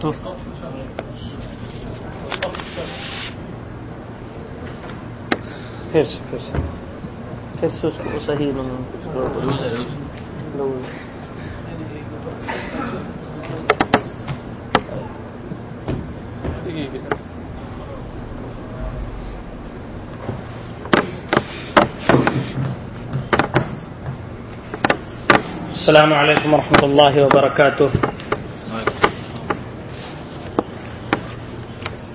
تو پھر سے پھر سے۔ پھر سے اس کو صحیح السلام علیکم ورحمۃ اللہ وبرکاتہ۔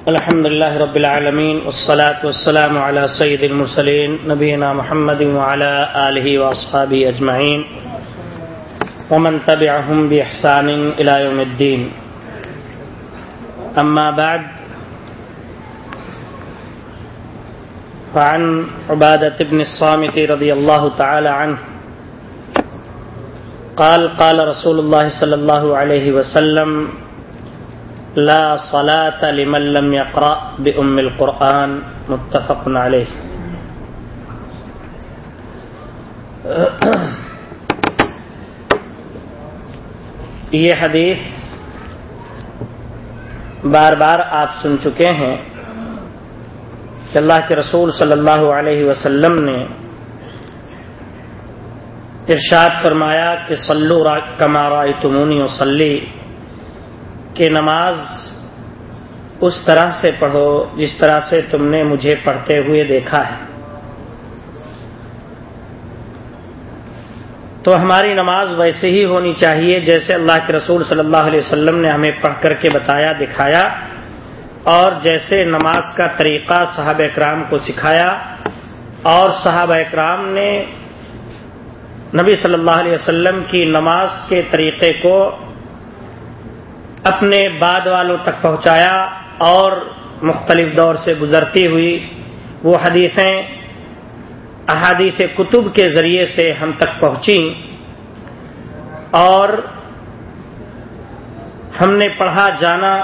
الحمد لله رب العالمين والصلاة والسلام على سيد المرسلين نبينا محمد وعلى آله وأصحابه أجمعين ومن تبعهم بإحسان إلى يوم الدين أما بعد فعن عبادة بن الصامت رضي الله تعالى عنه قال قال رسول الله صلى الله عليه وسلم لا صلاة لمن لم يقرأ بأم القرآن متفق عليه. یہ حدیث بار بار آپ سن چکے ہیں کہ اللہ کے رسول صلی اللہ علیہ وسلم نے ارشاد فرمایا کہ سلو کمارا تمونی وسلی کہ نماز اس طرح سے پڑھو جس طرح سے تم نے مجھے پڑھتے ہوئے دیکھا ہے۔ تو ہماری نماز ویسے ہی ہونی چاہیے جیسے اللہ کے رسول صلی اللہ علیہ وسلم نے ہمیں پڑھ کر کے بتایا، دکھایا اور جیسے نماز کا طریقہ صحابہ اکرام کو سکھایا اور صحابہ اکرام نے نبی صلی اللہ علیہ وسلم کی نماز کے طریقے کو اپنے بعد والوں تک پہنچایا اور مختلف دور سے گزرتی ہوئی۔ وہ حدیثیں احادیث کتب کے ذریعے سے ہم تک پہنچیں۔ اور ہم نے پڑھا، جانا۔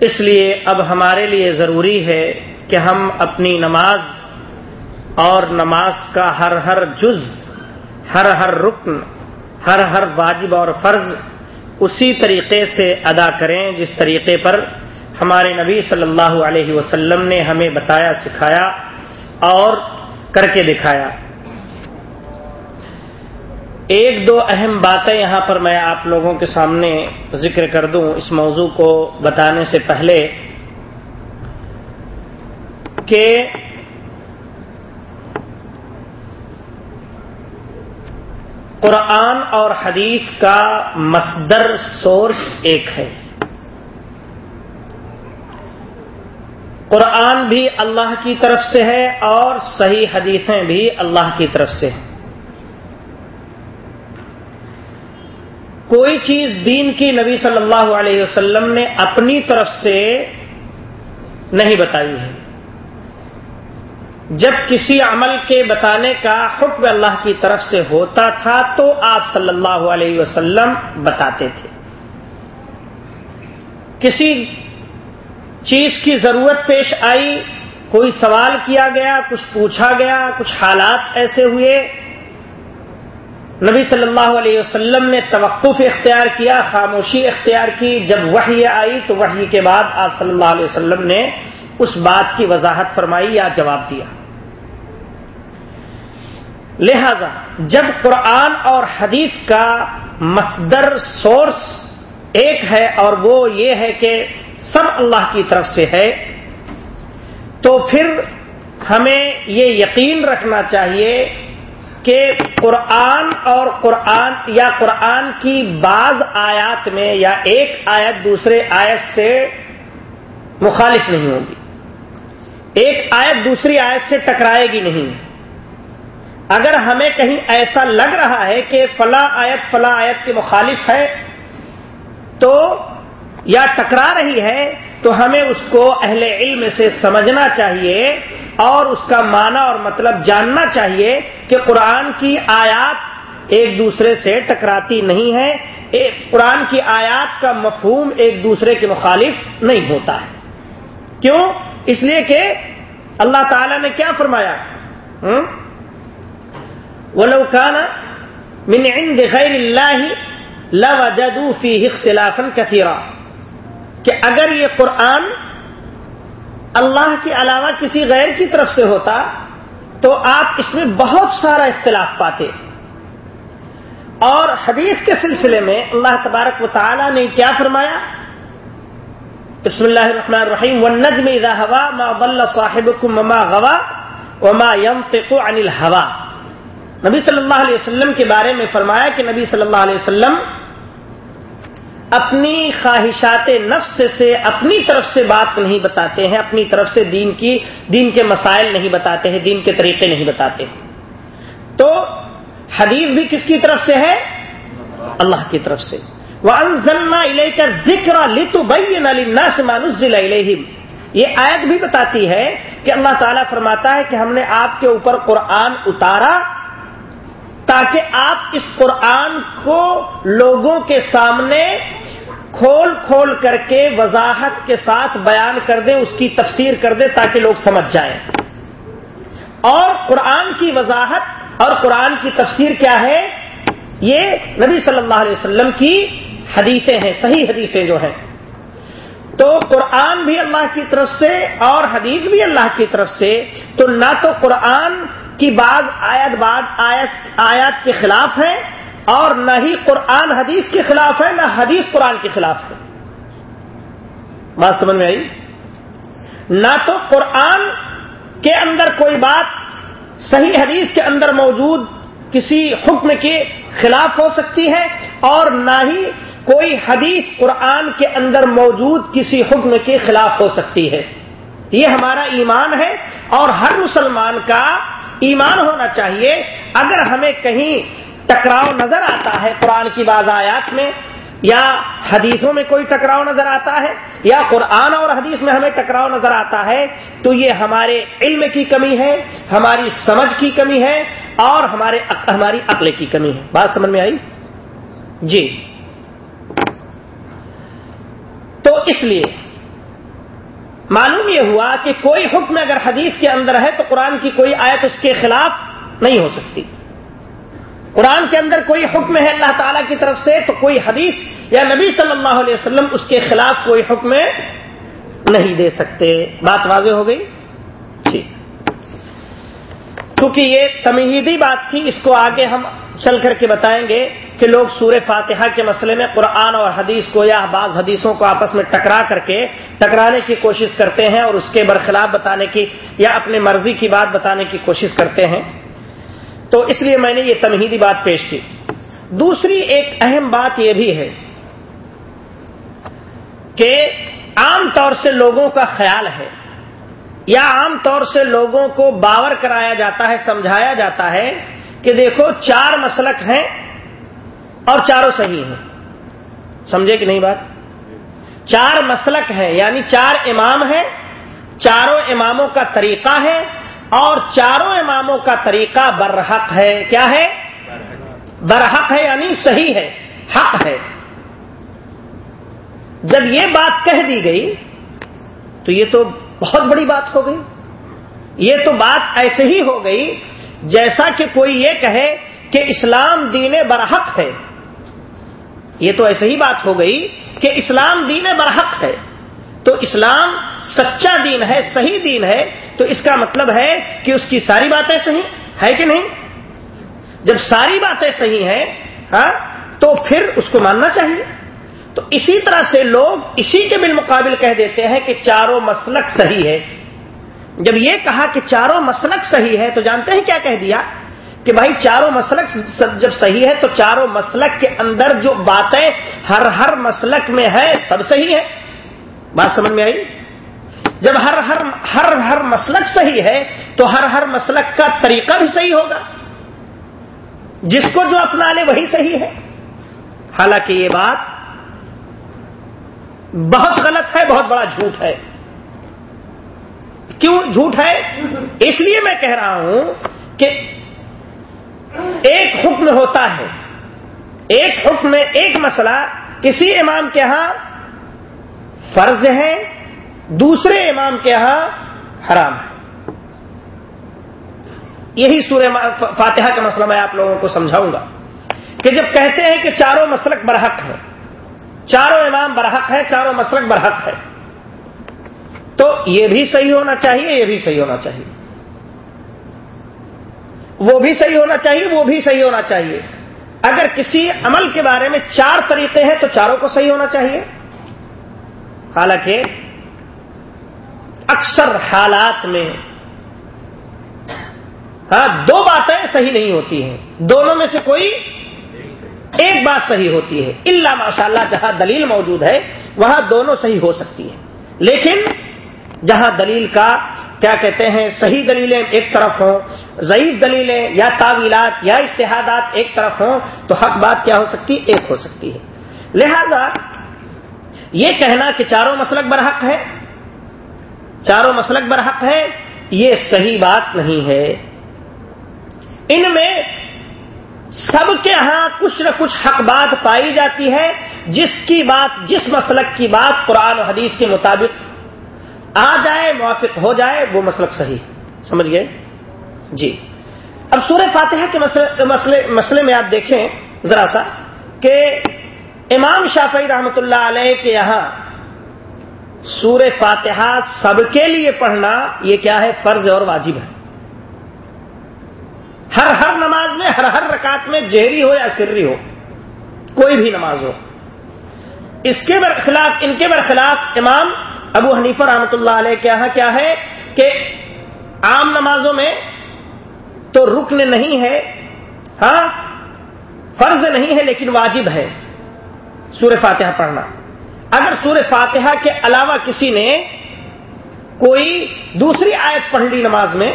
اس لیے اب ہمارے لیے ضروری ہے کہ ہم اپنی نماز اور نماز کا ہر ہر جز، ہر ہر رکن، ہر ہر واجب اور فرض اسی طریقے سے ادا کریں جس طریقے پر ہمارے نبی صلی اللہ علیہ وسلم نے ہمیں بتایا، سکھایا اور کر کے دکھایا۔ ایک دو اہم باتیں یہاں پر میں آپ لوگوں کے سامنے ذکر کر دوں اس موضوع کو بتانے سے پہلے کہ قرآن اور حدیث کا مصدر سورس ایک ہے۔ قرآن بھی اللہ کی طرف سے ہے اور صحیح حدیثیں بھی اللہ کی طرف سے ہیں۔ کوئی چیز دین کی نبی صلی اللہ علیہ وسلم نے اپنی طرف سے نہیں بتائی ہے۔ جب کسی عمل کے بتانے کا حکم اللہ کی طرف سے ہوتا تھا تو آپ صلی اللہ علیہ وسلم بتاتے تھے۔ کسی چیز کی ضرورت پیش آئی، کوئی سوال کیا گیا، کچھ پوچھا گیا، کچھ حالات ایسے ہوئے۔ نبی صلی اللہ علیہ وسلم نے توقف اختیار کیا، خاموشی اختیار کی۔ جب وحی آئی تو وحی کے بعد آپ صلی اللہ علیہ وسلم نے اس بات کی وضاحت فرمائی یا جواب دیا۔ لہذا جب قرآن اور حدیث کا مصدر سورس ایک ہے اور وہ یہ ہے کہ سب اللہ کی طرف سے ہے، تو پھر ہمیں یہ یقین رکھنا چاہیے کہ قرآن اور قرآن یا قرآن کی بعض آیات میں یا ایک آیت دوسرے آیت سے مخالف نہیں ہوگی۔ ایک آیت دوسری آیت سے ٹکرائے گی نہیں۔ اگر ہمیں کہیں ایسا لگ رہا ہے کہ فلاں آیت فلاں آیت کے مخالف ہے تو یا ٹکرا رہی ہے تو ہمیں اس کو اہل علم سے سمجھنا چاہیے اور اس کا معنی اور مطلب جاننا چاہیے کہ قرآن کی آیات ایک دوسرے سے ٹکراتی نہیں ہے قرآن کی آیات کا مفہوم ایک دوسرے کے مخالف نہیں ہوتا ہے۔ کیوں؟ اس لیے کہ اللہ تعالی نے کیا فرمایا؟ ولو كان من عند غير الله لوجدوا فيه اختلافا كثيرا. کہ اگر یہ قرآن اللہ کے علاوہ کسی غیر کی طرف سے ہوتا تو آپ اس میں بہت سارا اختلاف پاتے. اور حدیث کے سلسلے میں اللہ تبارک و تعالی نے کیا فرمایا؟ بسم اللہ الرحمن الرحیم، والنجم اذا ہوا ما ضل صاحبكم وما غوا وما ينطق عن الهوى. نبی صلی اللہ علیہ وسلم کے بارے میں فرمایا کہ نبی صلی اللہ علیہ وسلم اپنی خواہشات نفس سے اپنی طرف سے بات نہیں بتاتے ہیں، اپنی طرف سے دین کی، دین کے مسائل نہیں بتاتے ہیں، دین کے طریقے نہیں بتاتے ہیں۔ تو حدیث بھی کس کی طرف سے ہے؟ اللہ کی طرف سے۔ وہ کا ذکر لتو بین سے مانزل یہ آیت بھی بتاتی ہے کہ اللہ تعالیٰ فرماتا ہے کہ ہم نے آپ کے اوپر قرآن اتارا تاکہ آپ اس قرآن کو لوگوں کے سامنے کھول کھول کر کے وضاحت کے ساتھ بیان کر دیں، اس کی تفسیر کر دیں تاکہ لوگ سمجھ جائیں۔ اور قرآن کی وضاحت اور قرآن کی تفسیر کیا ہے؟ یہ نبی صلی اللہ علیہ وسلم کی حدیثیں ہیں، صحیح حدیثیں جو ہیں۔ تو قرآن بھی اللہ کی طرف سے اور حدیث بھی اللہ کی طرف سے، تو نہ تو قرآن کی بعض آیت بعض آیات کے خلاف ہے اور نہ ہی قرآن حدیث کے خلاف ہے، نہ حدیث قرآن کے خلاف ہے۔ بات سمجھ میں آئی؟ نہ تو قرآن کے اندر کوئی بات صحیح حدیث کے اندر موجود کسی حکم کے خلاف ہو سکتی ہے اور نہ ہی کوئی حدیث قرآن کے اندر موجود کسی حکم کے خلاف ہو سکتی ہے۔ یہ ہمارا ایمان ہے اور ہر مسلمان کا ایمان ہونا چاہیے۔ اگر ہمیں کہیں ٹکراؤ نظر آتا ہے قرآن کی بعض آیات میں، یا حدیثوں میں کوئی ٹکراؤ نظر آتا ہے، یا قرآن اور حدیث میں ہمیں ٹکراؤ نظر آتا ہے، تو یہ ہمارے علم کی کمی ہے، ہماری سمجھ کی کمی ہے، اور ہمارے ہماری عقل کی کمی ہے۔ بات سمجھ میں آئی؟ جی۔ تو اس لیے معلوم یہ ہوا کہ کوئی حکم اگر حدیث کے اندر ہے تو قرآن کی کوئی آیت اس کے خلاف نہیں ہو سکتی۔ قرآن کے اندر کوئی حکم ہے اللہ تعالی کی طرف سے تو کوئی حدیث یا نبی صلی اللہ علیہ وسلم اس کے خلاف کوئی حکم نہیں دے سکتے۔ بات واضح ہو گئی؟ ٹھیک کیونکہ یہ تمہیدی بات تھی، اس کو آگے ہم چل کر کے بتائیں گے۔ کہ لوگ سورہ فاتحہ کے مسئلے میں قرآن اور حدیث کو یا بعض حدیثوں کو آپس میں ٹکرا کر کے ٹکرانے کی کوشش کرتے ہیں اور اس کے برخلاف بتانے کی یا اپنے مرضی کی بات بتانے کی کوشش کرتے ہیں۔ تو اس لیے میں نے یہ تمہیدی بات پیش کی۔ دوسری ایک اہم بات یہ بھی ہے کہ عام طور سے لوگوں کا خیال ہے یا عام طور سے لوگوں کو باور کرایا جاتا ہے، سمجھایا جاتا ہے کہ دیکھو چار مسلک ہیں۔ اور چاروں صحیح ہیں۔ سمجھے کہ نہیں بات؟ چار مسلک ہیں یعنی چار امام ہیں، چاروں اماموں کا طریقہ ہے اور چاروں اماموں کا طریقہ برحق ہے۔ کیا ہے؟ برحق ہے یعنی صحیح ہے، حق ہے۔ جب یہ بات کہہ دی گئی، تو یہ تو بہت بڑی بات ہو گئی۔ یہ تو بات ایسے ہی ہو گئی جیسا کہ کوئی یہ کہے کہ اسلام دین برحق ہے۔ یہ تو ایسے ہی بات ہو گئی کہ اسلام دین برحق ہے۔ تو اسلام سچا دین ہے، صحیح دین ہے۔ تو اس کا مطلب ہے کہ اس کی ساری باتیں صحیح ہے کہ نہیں؟ جب ساری باتیں صحیح ہیں ہاں تو پھر اس کو ماننا چاہیے۔ تو اسی طرح سے لوگ اسی کے بالمقابل کہہ دیتے ہیں کہ چاروں مسلک صحیح ہے۔ جب یہ کہا کہ چاروں مسلک صحیح ہے تو جانتے ہیں کیا کہہ دیا؟ کہ بھائی چاروں مسلک جب صحیح ہے تو چاروں مسلک کے اندر جو باتیں ہر ہر مسلک میں ہے، سب صحیح ہے بات سمجھ میں آئی؟ جب ہر ہر ہر ہر مسلک صحیح ہے تو ہر ہر مسلک کا طریقہ بھی صحیح ہوگا۔ جس کو جو اپنا لے وہی صحیح ہے۔ حالانکہ یہ بات بہت غلط ہے، بہت بڑا جھوٹ ہے۔ کیوں جھوٹ ہے؟ اس لیے میں کہہ رہا ہوں کہ ایک حکم ہوتا ہے۔ ایک حکم، ایک مسئلہ۔ کسی امام کے ہاں فرض ہے، دوسرے امام کے ہاں حرام ہے۔ یہی سورہ فاتحہ کا مسئلہ میں آپ لوگوں کو سمجھاؤں گا۔ کہ جب کہتے ہیں کہ چاروں مسلک برحق ہے چاروں امام برحق ہے چاروں مسلک برحق ہے تو یہ بھی صحیح ہونا چاہیے، یہ بھی صحیح ہونا چاہیے۔ وہ بھی صحیح ہونا چاہیے، وہ بھی صحیح ہونا چاہیے۔ اگر کسی عمل کے بارے میں چار طریقے ہیں تو چاروں کو صحیح ہونا چاہیے۔ حالانکہ اکثر حالات میں ہاں دو باتیں صحیح نہیں ہوتی ہیں۔ دونوں میں سے کوئی ایک بات صحیح ہوتی ہے۔ اللہ ماشاء اللہ جہاں دلیل موجود ہے، وہاں دونوں صحیح ہو سکتی ہے لیکن جہاں دلیل کا کیا کہتے ہیں، صحیح دلیلیں ایک طرف ہوں، ضعیف دلیلیں یا تعویلات یا اشتہادات ایک طرف ہوں تو حق بات کیا ہو سکتی، ایک ہو سکتی ہے۔ لہذا یہ کہنا کہ چاروں مسلک برحق ہے چاروں مسلک برحق ہے یہ صحیح بات نہیں ہے۔ ان میں سب کے ہاں کچھ نہ کچھ حق بات پائی جاتی ہے، جس کی بات، جس مسلک کی بات قرآن و حدیث کے مطابق آ جائے، موافق ہو جائے، وہ مسلک صحیح سمجھ گئے؟ جی۔ اب سورہ فاتحہ کے مسئلے مسئلے میں آپ دیکھیں ذرا سا کہ امام شافعی رحمت اللہ علیہ کے یہاں سور فاتحہ سب کے لیے پڑھنا یہ کیا ہے؟ فرض اور واجب ہے۔ ہر ہر نماز میں، ہر ہر رکعت میں جہری ہو یا سری ہو، کوئی بھی نماز ہو۔ اس کے برخلاف، ان کے برخلاف امام ابو حنیفہ رحمۃ اللہ علیہ کے یہاں کیا ہے کہ عام نمازوں میں تو رکن نہیں ہے ہاں فرض نہیں ہے لیکن واجب ہے۔ سور فاتحہ پڑھنا۔ اگر سور فاتحہ کے علاوہ کسی نے کوئی دوسری آیت پڑھ لی نماز میں،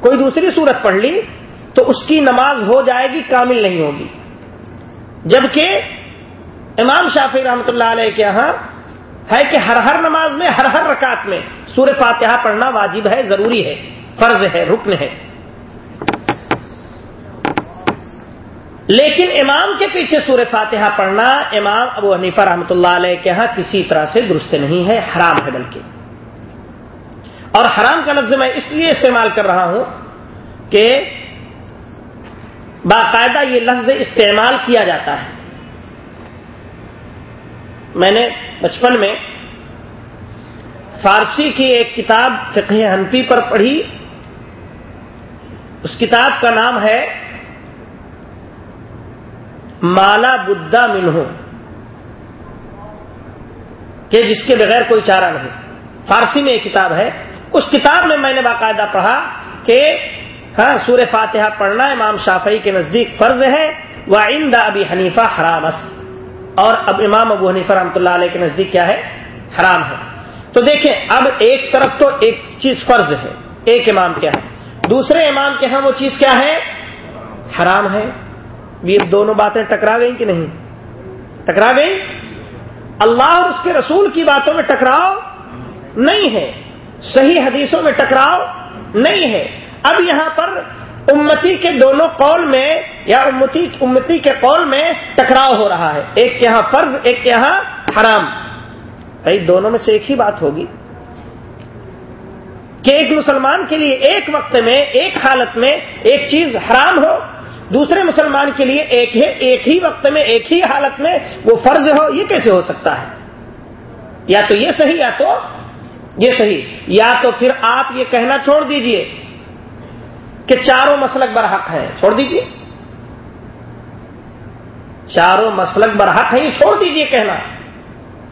کوئی دوسری صورت پڑھ لی، تو اس کی نماز ہو جائے گی، کامل نہیں ہوگی۔ جبکہ امام شافی رحمۃ اللہ علیہ کے یہاں ہے کہ ہر ہر نماز میں، ہر ہر رکعت میں سور فاتحہ پڑھنا واجب ہے، ضروری ہے، فرض ہے، رکن ہے۔ لیکن امام کے پیچھے سور فاتحہ پڑھنا، امام ابو حنیفہ رحمۃ اللہ علیہ کے ہاں کسی طرح سے درست نہیں ہے، حرام ہے بلکہ۔ اور حرام کا لفظ میں اس لیے استعمال کر رہا ہوں کہ باقاعدہ یہ لفظ استعمال کیا جاتا ہے۔ میں نے بچپن میں فارسی کی ایک کتاب فقہ ہنپی پر پڑھی۔ اس کتاب کا نام ہے مالا بدھا منہ کہ جس کے بغیر کوئی چارہ نہیں۔ فارسی میں ایک کتاب ہے۔ اس کتاب میں میں نے باقاعدہ پڑھا کہ ہاں سور فاتحہ پڑھنا امام شافعی کے نزدیک فرض ہے وہ آئندہ ابھی حنیفہ حرام اور اب امام ابو حنیفہ رحمۃ اللہ علیہ کے نزدیک کیا ہے؟ حرام ہے۔ تو دیکھیں، اب ایک طرف تو ایک چیز فرض ہے۔ ایک امام کیا ہے؟ دوسرے امام کے ہاں وہ چیز کیا ہے؟ حرام ہے۔ یہ دونوں باتیں ٹکرا گئیں کہ نہیں؟ ٹکرا گئی اللہ اور اس کے رسول کی باتوں میں ٹکراؤ نہیں ہے۔ صحیح حدیثوں میں ٹکراؤ نہیں ہے۔ اب یہاں پر امتی کے دونوں قول میں یا امتی امتی کے قول میں ٹکراؤ ہو رہا ہے۔ ایک کے یہاں فرض، ایک کے یہاں حرام۔ بھائی، دونوں میں سے ایک ہی بات ہوگی۔ کہ ایک مسلمان کے لیے ایک وقت میں، ایک حالت میں ایک چیز حرام ہو، دوسرے مسلمان کے لیے ایک ہے، ایک ہی وقت میں، ایک ہی حالت میں وہ فرض ہو، یہ کیسے ہو سکتا ہے؟ یا تو یہ صحیح، یا تو یہ صحیح۔ یا تو پھر آپ یہ کہنا چھوڑ دیجیے کہ چاروں مسلک برحق ہیں، چھوڑ دیجیے۔ چاروں مسلک برحق ہیں، یہ چھوڑ دیجیے کہنا۔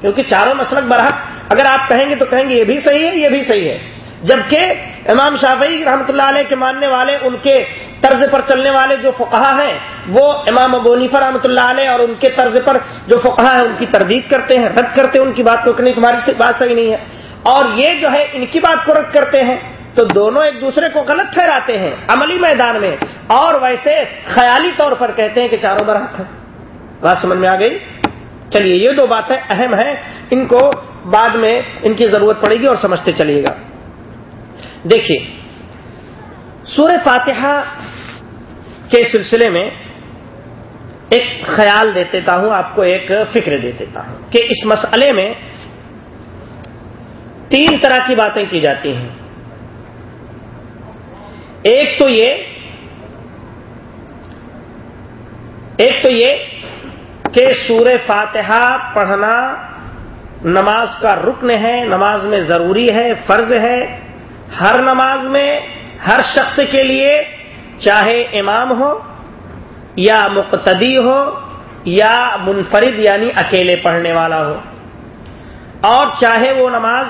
کیونکہ چاروں مسلک برحق اگر آپ کہیں گے تو کہیں گے یہ بھی صحیح ہے، یہ بھی صحیح ہے۔ جبکہ امام شافعی رحمۃ اللہ علیہ کے ماننے والے، ان کے طرز پر چلنے والے جو فقہ ہیں، وہ امام ابو نیفا رحمۃ اللہ علیہ اور ان کے طرز پر جو فقہ ہیں، ان کی تردید کرتے ہیں، رد کرتے ہیں، ان کی بات کو نہیں تمہاری بات صحیح نہیں ہے۔ اور یہ جو ہے، ان کی بات کو رد کرتے ہیں۔ تو دونوں ایک دوسرے کو غلط ٹھہراتے ہیں عملی میدان میں اور ویسے خیالی طور پر کہتے ہیں کہ چاروں برحق ہیں۔ بات سمجھ میں آ گئی؟ چلیے، یہ دو باتیں اہم ہیں، ان کو بعد میں ان کی ضرورت پڑے گی اور سمجھتے چلیے گا۔ دیکھیے سور فاتحہ کے سلسلے میں ایک خیال دے دیتا ہوں، آپ کو ایک فکر دے دیتا ہوں کہ اس مسئلے میں تین طرح کی باتیں کی جاتی ہیں۔ ایک تو یہ ایک تو یہ کہ سور فاتحہ پڑھنا نماز کا رکن ہے، نماز میں ضروری ہے، فرض ہے۔ ہر نماز میں ہر شخص کے لیے چاہے امام ہو یا مقتدی ہو یا منفرد یعنی اکیلے پڑھنے والا ہو۔ اور چاہے وہ نماز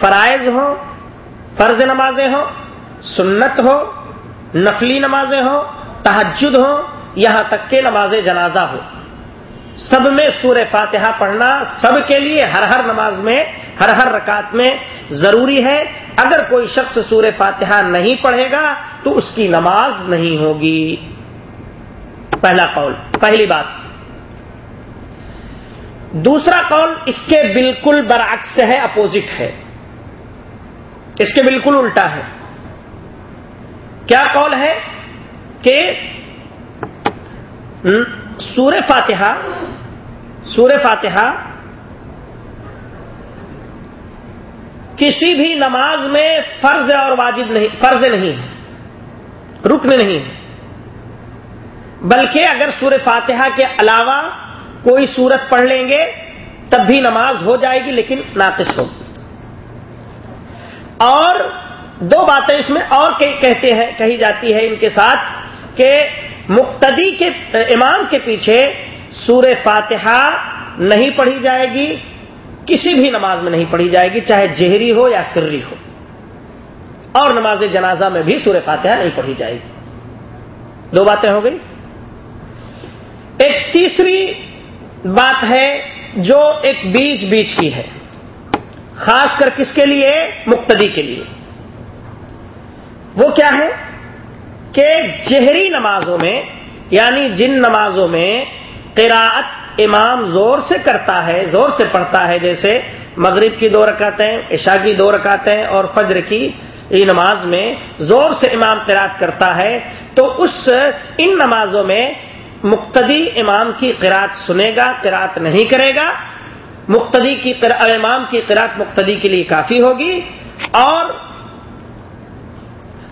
فرائض ہو فرض نمازیں ہوں سنت ہو، نفلی نمازیں ہوں تحجد ہو یہاں تک کہ نماز جنازہ ہو۔ سب میں سور فاتحہ پڑھنا سب کے لیے ہر ہر نماز میں، ہر ہر رکعت میں ضروری ہے۔ اگر کوئی شخص سور فاتحہ نہیں پڑھے گا تو اس کی نماز نہیں ہوگی۔ پہلا قول، پہلی بات۔ دوسرا قول، اس کے بالکل برعکس ہے، اپوزٹ ہے۔ اس کے بالکل الٹا ہے۔ کیا قول ہے کہ سور فاتحہ سور فاتحہ کسی بھی نماز میں فرض اور واجب نہیں، فرض نہیں ہے، رکن نہیں ہے۔ بلکہ اگر سور فاتحہ کے علاوہ کوئی سورت پڑھ لیں گے، تب بھی نماز ہو جائے گی، لیکن ناقص ہوگی۔ اور دو باتیں اس میں اور کہتے ہیں کہی جاتی ہے ان کے ساتھ کہ مقتدی کے امام کے پیچھے سور فاتحہ نہیں پڑھی جائے گی، کسی بھی نماز میں نہیں پڑھی جائے گی، چاہے جہری ہو یا سری ہو۔ اور نماز جنازہ میں بھی سور فاتحہ نہیں پڑھی جائے گی۔ دو باتیں ہو گئی۔ ایک تیسری بات ہے جو ایک بیچ بیچ کی ہے، خاص کر کس کے لیے؟ مقتدی کے لیے۔ وہ کیا ہے کہ جہری نمازوں میں یعنی جن نمازوں میں قراءت امام زور سے کرتا ہے، زور سے پڑھتا ہے، جیسے مغرب کی دو رکعتیں، عشاء کی دو رکعتیں اور فجر کی نماز میں زور سے امام قرات کرتا ہے، تو اس ان نمازوں میں مقتدی امام کی قرات سنے گا قرات نہیں کرے گا، مقتدی کی امام کی قرات مقتدی کے لیے کافی ہوگی اور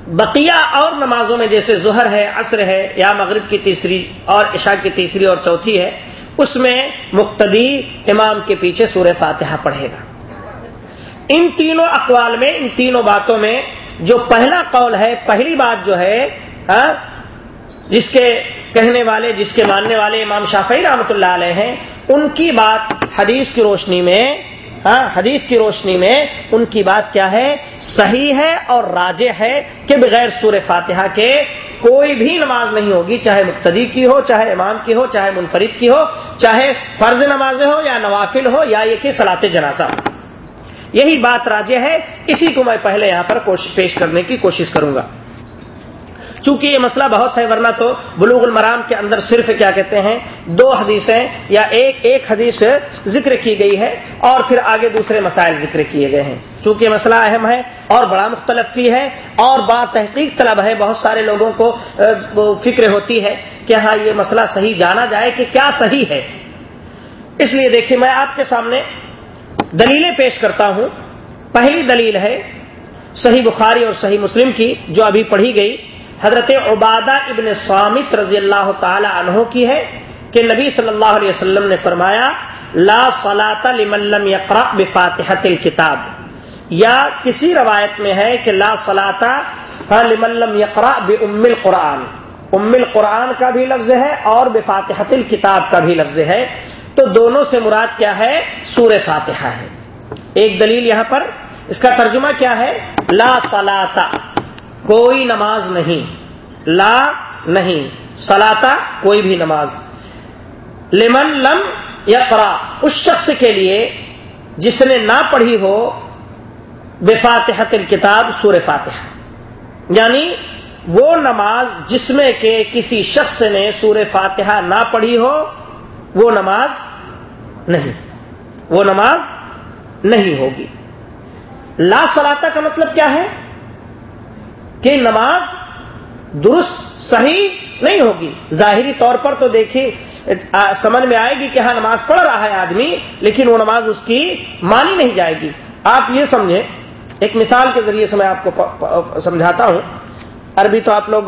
بقیہ اور نمازوں میں جیسے ظہر ہے، عصر ہے یا مغرب کی تیسری اور عشاء کی تیسری اور چوتھی ہے، اس میں مقتدی امام کے پیچھے سورہ فاتحہ پڑھے گا۔ ان تینوں اقوال میں، ان تینوں باتوں میں جو پہلا قول ہے، پہلی بات جو ہے ہاں، جس کے کہنے والے، جس کے ماننے والے امام شافعی رحمۃ اللہ علیہ ہیں، ان کی بات حدیث کی روشنی میں ہاں، حدیث کی روشنی میں ان کی بات کیا ہے؟ صحیح ہے اور راجے ہے کہ بغیر سور فاتحہ کے کوئی بھی نماز نہیں ہوگی، چاہے مقتدی کی ہو، چاہے امام کی ہو، چاہے منفرد کی ہو، چاہے فرض نمازیں ہو یا نوافل ہو یا یہ کہ سلاط جنازہ ہو۔ یہی بات راجے ہے، اسی کو میں پہلے یہاں پر پیش کرنے کی کوشش کروں گا۔ چونکہ یہ مسئلہ بہت ہے، ورنہ تو بلوغ المرام کے اندر صرف کیا کہتے ہیں، دو حدیثیں یا ایک ایک حدیث ذکر کی گئی ہے اور پھر آگے دوسرے مسائل ذکر کیے گئے ہیں۔ چونکہ مسئلہ اہم ہے اور بڑا مختلف بھی ہے اور بات تحقیق طلب ہے، بہت سارے لوگوں کو فکر ہوتی ہے کہ ہاں یہ مسئلہ صحیح جانا جائے کہ کیا صحیح ہے۔ اس لیے دیکھیے، میں آپ کے سامنے دلیلیں پیش کرتا ہوں۔ پہلی دلیل ہے صحیح بخاری اور صحیح مسلم کی، جو ابھی پڑھی گئی۔ حضرت عبادہ ابن سامت رضی اللہ تعالی عنہ کی ہے کہ نبی صلی اللہ علیہ وسلم نے فرمایا، لا صلاۃ لمن لم يقرأ بفاتحة الكتاب۔ یا کسی روایت میں ہے کہ لا صلاۃ لمن لم يقرأ بام القرآن۔ ام القرآن کا بھی لفظ ہے اور بفاتحة الكتاب کا بھی لفظ ہے۔ تو دونوں سے مراد کیا ہے؟ سور فاتحہ ہے۔ ایک دلیل یہاں پر، اس کا ترجمہ کیا ہے؟ لا صلاۃ کوئی نماز نہیں لا نہیں سلاتا کوئی بھی نماز لمن لم یا اس شخص کے لیے جس نے نہ پڑھی ہو بے فاتحت الکتاب سور فاتح یعنی وہ نماز جس میں کہ کسی شخص نے سور فاتحہ نہ پڑھی ہو، وہ نماز نہیں، وہ نماز نہیں ہوگی۔ لا سلاتا کا مطلب کیا ہے؟ کہ نماز درست صحیح نہیں ہوگی۔ ظاہری طور پر تو دیکھیے سمجھ میں آئے گی کہ ہاں نماز پڑھ رہا ہے آدمی، لیکن وہ نماز اس کی مانی نہیں جائے گی۔ آپ یہ سمجھیں، ایک مثال کے ذریعے سے میں آپ کو سمجھاتا ہوں۔ عربی تو آپ لوگ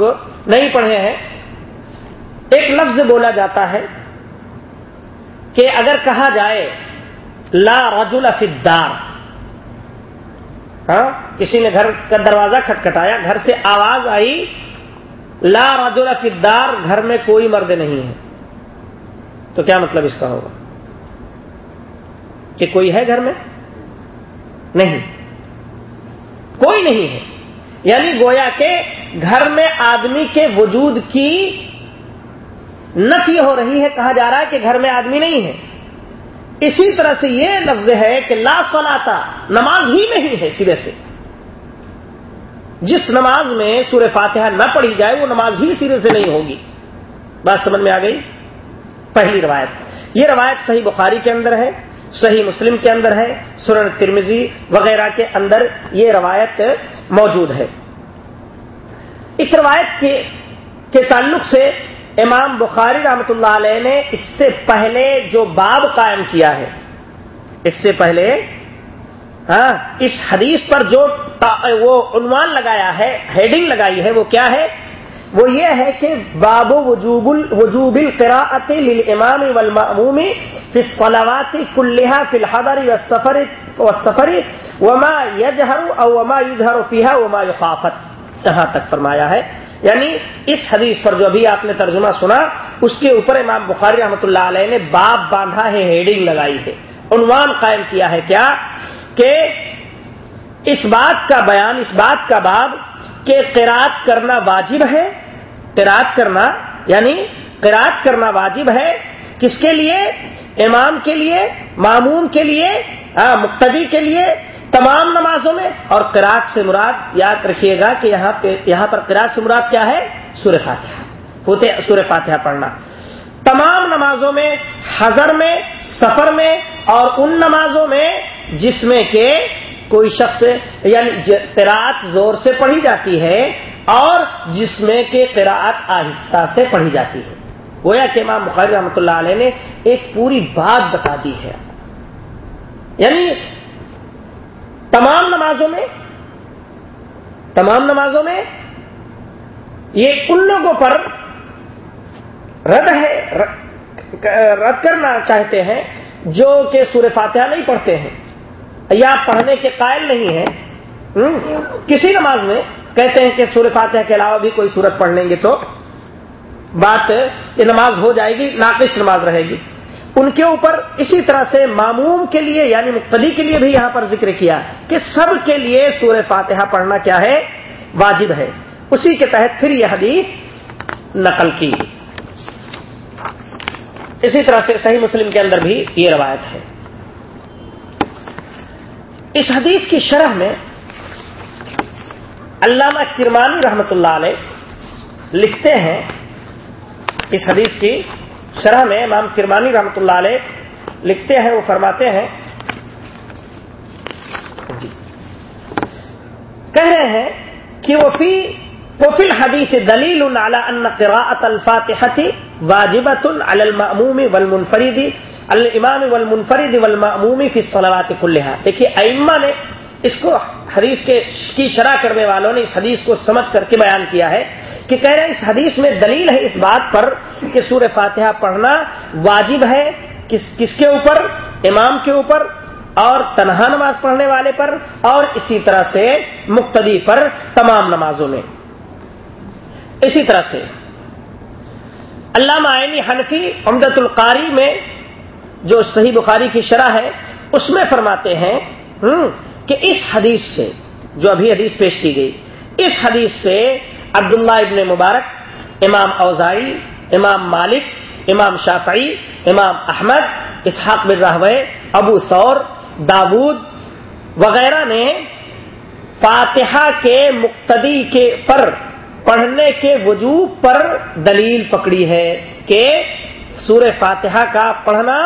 نہیں پڑھے ہیں۔ ایک لفظ بولا جاتا ہے کہ اگر کہا جائے، لا رجل فدار ہاں؟ کسی نے گھر کا دروازہ کھٹکھٹایا، گھر سے آواز آئی، لا رجل فدار گھر میں کوئی مرد نہیں ہے۔ تو کیا مطلب اس کا ہوگا؟ کہ کوئی ہے گھر میں؟ نہیں۔ کوئی نہیں ہے۔ یعنی گویا کہ گھر میں آدمی کے وجود کی نفی ہو رہی ہے، کہا جا رہا ہے کہ گھر میں آدمی نہیں ہے۔ اسی طرح سے یہ لفظ ہے کہ لا سلاتا نماز ہی نہیں ہے سرے سے۔ جس نماز میں سور فاتحہ نہ پڑھی جائے، وہ نماز ہی سرے سے نہیں ہوگی۔ بات سمجھ میں آ گئی؟ پہلی روایت۔ یہ روایت صحیح بخاری کے اندر ہے، صحیح مسلم کے اندر ہے سورن ترمزی وغیرہ کے اندر یہ روایت موجود ہے۔ اس روایت کے کے تعلق سے امام بخاری رحمت اللہ علیہ نے اس سے پہلے جو باب قائم کیا ہے، اس سے پہلے ہاں اس حدیث پر جو وہ عنوان لگایا ہے، ہیڈنگ لگائی ہے، وہ کیا ہے؟ وہ یہ ہے کہ باب وجوب وجوب القراءت للامام والمأموم فی الصلوات كلها فی الحضر والسفر والسفر وما يجهر او وما يظهر فيها وما يخافت یہاں تک فرمایا ہے۔ یعنی اس حدیث پر جو ابھی آپ نے ترجمہ سنا، اس کے اوپر امام بخاری رحمۃ اللہ علیہ نے باب باندھا ہے، ہیڈنگ لگائی ہے۔ عنوان قائم کیا ہے کیا؟ کہ اس بات کا بیان، اس بات کا باب کہ قرات کرنا واجب ہے قرات کرنا یعنی قرات کرنا واجب ہے کس کے لیے؟ امام کے لیے معموم کے لیے ہاں، مقتدی کے لیے تمام نمازوں میں اور قرآت سے مراد یاد رکھیے گا کہ یہاں پہ یہاں پر قرآت سے مراد کیا ہے؟ سور فاتحہ۔ ہوتے سور فاتحہ پڑھنا۔ تمام نمازوں میں حضر میں، سفر میں اور ان نمازوں میں جس میں کہ کوئی شخص یعنی قرآت زور سے پڑھی جاتی ہے اور جس میں کہ قرآت آہستہ سے پڑھی جاتی ہے۔ گویا کہ امام بخاری رحمۃ اللہ علیہ نے ایک پوری بات بتا دی ہے۔ یعنی تمام نمازوں میں، تمام نمازوں میں یہ ان لوگوں پر رد ہے، رد کرنا چاہتے ہیں جو کہ سور فاتحہ نہیں پڑھتے ہیں یا پڑھنے کے قائل نہیں ہیں۔ کسی نماز میں کہتے ہیں کہ سور فاتحہ کے علاوہ بھی کوئی صورت پڑھ لیں گے تو بات یہ نماز ہو جائے گی، ناقص نماز رہے گی۔ ان کے اوپر اسی طرح سے معموم کے لیے یعنی مقتدی کے لیے بھی یہاں پر ذکر کیا کہ سب کے لیے سورہ فاتحہ پڑھنا کیا ہے؟ واجب ہے۔ اسی کے تحت پھر یہ حدیث نقل کی۔ اسی طرح سے صحیح مسلم کے اندر بھی یہ روایت ہے۔ اس حدیث کی شرح میں علامہ کرمانی رحمت اللہ علیہ لکھتے ہیں اس حدیث کی شرح میں امام کرمانی رحمۃ اللہ علیہ لکھتے ہیں، وہ فرماتے ہیں۔ جی۔ کہہ رہے ہیں کہ وہ فی وفی الحدیث دلیل على ان قراءة الفاتحة واجبة على المأموم والمنفرد الامام والمنفرد والمأموم في الصلوات كلها دیکھیے، ائمہ نے اس کو حدیث کے، کی شرح کرنے والوں نے اس حدیث کو سمجھ کر کے بیان کیا ہے۔ کہ کہہ رہے ہیں، اس حدیث میں دلیل ہے اس بات پر کہ سور فاتحہ پڑھنا واجب ہے کس کس کے اوپر؟ امام کے اوپر اور تنہا نماز پڑھنے والے پر اور اسی طرح سے مقتدی پر تمام نمازوں میں۔ اسی طرح سے علامہ عینی حنفی امدت القاری میں جو صحیح بخاری کی شرح ہے، اس میں فرماتے ہیں کہ اس حدیث سے جو ابھی حدیث پیش کی گئی، اس حدیث سے عبداللہ ابن مبارک، امام اوزائی، امام مالک، امام شافعی، امام احمد، اسحاق بن رحو ابو ثور، داود وغیرہ نے فاتحہ کے مقتدی کے پر پڑھنے کے وجوب پر دلیل پکڑی ہے کہ سور فاتحہ کا پڑھنا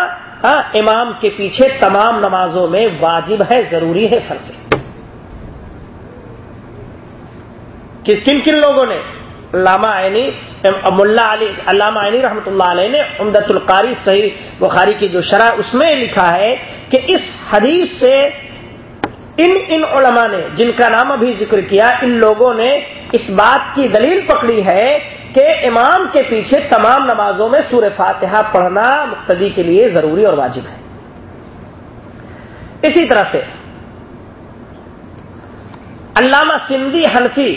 ہاں، امام کے پیچھے تمام نمازوں میں واجب ہے، ضروری ہے، فرض کہ کن کن لوگوں نے علامہ عینی ملا علی، علامہ عینی رحمۃ اللہ علیہ نے امدت القاری صحیح بخاری کی جو شرح اس میں لکھا ہے کہ اس حدیث سے ان ان علماء نے جن کا نام ابھی ذکر کیا، ان لوگوں نے اس بات کی دلیل پکڑی ہے کہ امام کے پیچھے تمام نمازوں میں سور فاتحہ پڑھنا مقتدی کے لیے ضروری اور واجب ہے۔ اسی طرح سے علامہ سندھی حنفی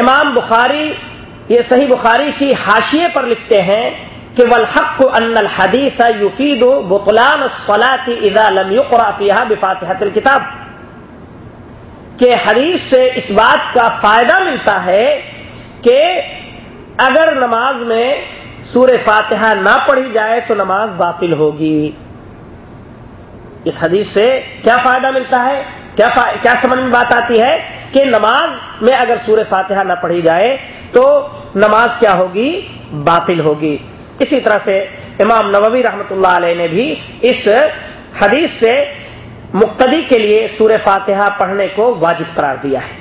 امام بخاری، یہ صحیح بخاری کی حاشیے پر لکھتے ہیں کہ ولحق ان الحدیث یفید بطلان الصلاة اذا لم يقرا فيها بفاتحه الكتاب۔ کہ حدیث سے اس بات کا فائدہ ملتا ہے کہ اگر نماز میں سور فاتحہ نہ پڑھی جائے تو نماز باطل ہوگی۔ اس حدیث سے کیا فائدہ ملتا ہے؟ کیا فا... کیا سمجھ میں بات آتی ہے؟ کہ نماز میں اگر سور فاتحہ نہ پڑھی جائے تو نماز کیا ہوگی؟ باطل ہوگی۔ اسی طرح سے امام نووی رحمت اللہ علیہ نے بھی اس حدیث سے مقتدی کے لیے سور فاتحہ پڑھنے کو واجب قرار دیا ہے۔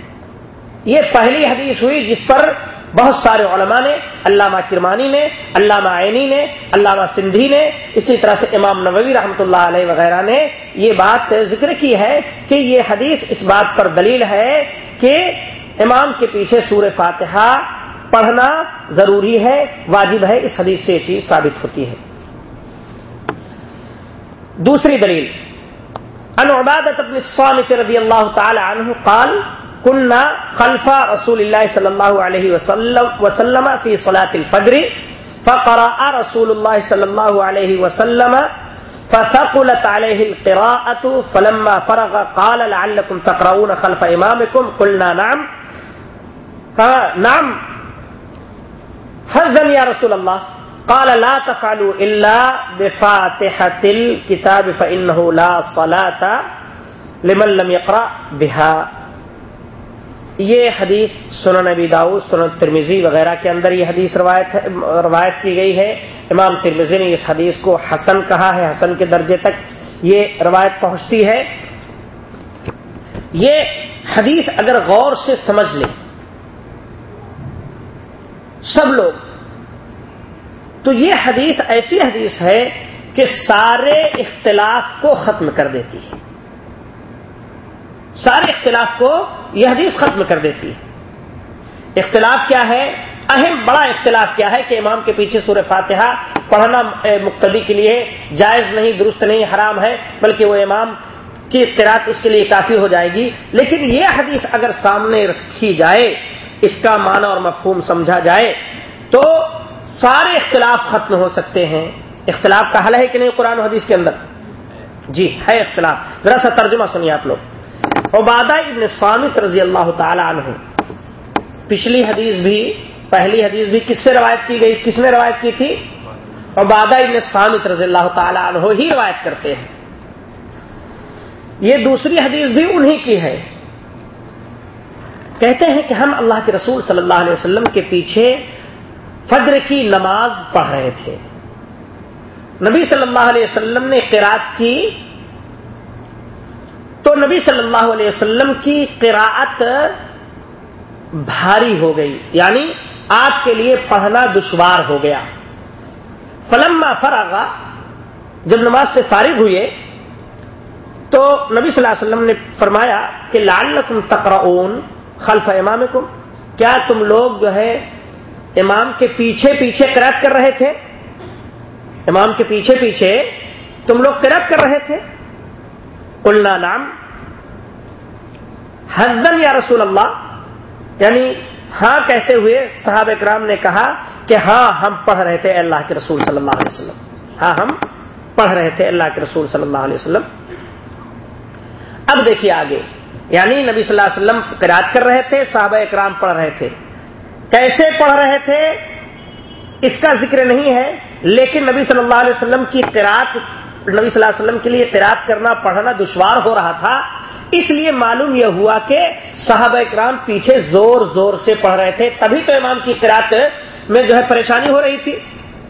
یہ پہلی حدیث ہوئی جس پر بہت سارے علماء نے، علامہ کرمانی نے، علامہ عینی نے، علامہ سندھی نے، اسی طرح سے امام نبوی رحمۃ اللہ علیہ وغیرہ نے یہ بات ذکر کی ہے کہ یہ حدیث اس بات پر دلیل ہے کہ امام کے پیچھے سور فاتحہ پڑھنا ضروری ہے، واجب ہے، اس حدیث سے یہ چیز ثابت ہوتی ہے۔ دوسری دلیل ان عبادت اپنی الصامت رضی اللہ تعالی عنہ قال كنا خلف رسول الله صلى الله عليه وسلم وسلم في صلاة الفجر، فقرأ رسول الله صلى الله عليه وسلم فثقلت عليه القراءة فلما فرغ قال لعلكم تقرؤون خلف إمامكم قلنا نعم. نعم. حزا يا رسول الله. قال لا تفعلوا إلا بفاتحة الكتاب فإنه لا صلاة لمن لم يقرأ بها. یہ حدیث سنن نبی داؤ سنن ترمیزی وغیرہ کے اندر یہ حدیث روایت روایت کی گئی ہے۔ امام ترمیزی نے اس حدیث کو حسن کہا ہے، حسن کے درجے تک یہ روایت پہنچتی ہے۔ یہ حدیث اگر غور سے سمجھ لے سب لوگ، تو یہ حدیث ایسی حدیث ہے کہ سارے اختلاف کو ختم کر دیتی ہے۔ سارے اختلاف کو یہ حدیث ختم کر دیتی ہے۔ اختلاف کیا ہے؟ اہم بڑا اختلاف کیا ہے کہ امام کے پیچھے سورہ فاتحہ پڑھنا مقتدی کے لیے جائز نہیں، درست نہیں، حرام ہے، بلکہ وہ امام کی اختلاف اس کے لیے کافی ہو جائے گی۔ لیکن یہ حدیث اگر سامنے رکھی جائے، اس کا معنی اور مفہوم سمجھا جائے، تو سارے اختلاف ختم ہو سکتے ہیں۔ اختلاف کا حل ہے کہ نہیں قرآن حدیث کے اندر؟ جی ہے اختلاف۔ ذرا سا ترجمہ سنیے آپ لوگ۔ عبادہ ابن سامت رضی اللہ تعالی عنہ۔ پچھلی حدیث بھی، پہلی حدیث بھی کس سے روایت کی گئی؟ کس نے روایت کی تھی؟ عبادہ ابن سامت رضی اللہ تعالی عنہ ہی روایت کرتے ہیں۔ یہ دوسری حدیث بھی انہی کی ہے۔ کہتے ہیں کہ ہم اللہ کے رسول صلی اللہ علیہ وسلم کے پیچھے فجر کی نماز پڑھ رہے تھے۔ نبی صلی اللہ علیہ وسلم نے قرات کی تو نبی صلی اللہ علیہ وسلم کی قراءت بھاری ہو گئی یعنی آپ کے لیے پڑھنا دشوار ہو گیا۔ فلما فراغا، جب نماز سے فارغ ہوئے، تو نبی صلی اللہ علیہ وسلم نے فرمایا کہ لال تقرؤون خلف امام کیا تم لوگ جو ہے امام کے پیچھے پیچھے کرت کر رہے تھے؟ امام کے پیچھے پیچھے تم لوگ کرت کر رہے تھے؟ قلنا نام حزن یا رسول اللہ؟ یعنی ہاں کہتے ہوئے صحابہ اکرام نے کہا کہ ہاں ہم پڑھ رہے تھے اللہ کے رسول صلی اللہ علیہ وسلم۔ ہاں ہم پڑھ رہے تھے اللہ کے رسول صلی اللہ علیہ وسلم۔ اب دیکھیے آگے۔ یعنی نبی صلی اللہ علیہ وسلم قرآد کر رہے تھے، صحابہ اکرام پڑھ رہے تھے۔ کیسے پڑھ رہے تھے؟ اس کا ذکر نہیں ہے، لیکن نبی صلی اللہ علیہ وسلم کی قرآت نبی صلی اللہ علیہ وسلم کے لیے قرآد کرنا، پڑھنا دشوار ہو رہا تھا۔ اس لیے معلوم یہ ہوا کہ صحابہ اکرام پیچھے زور زور سے پڑھ رہے تھے، تبھی تو امام کی قرآت میں جو ہے پریشانی ہو رہی تھی۔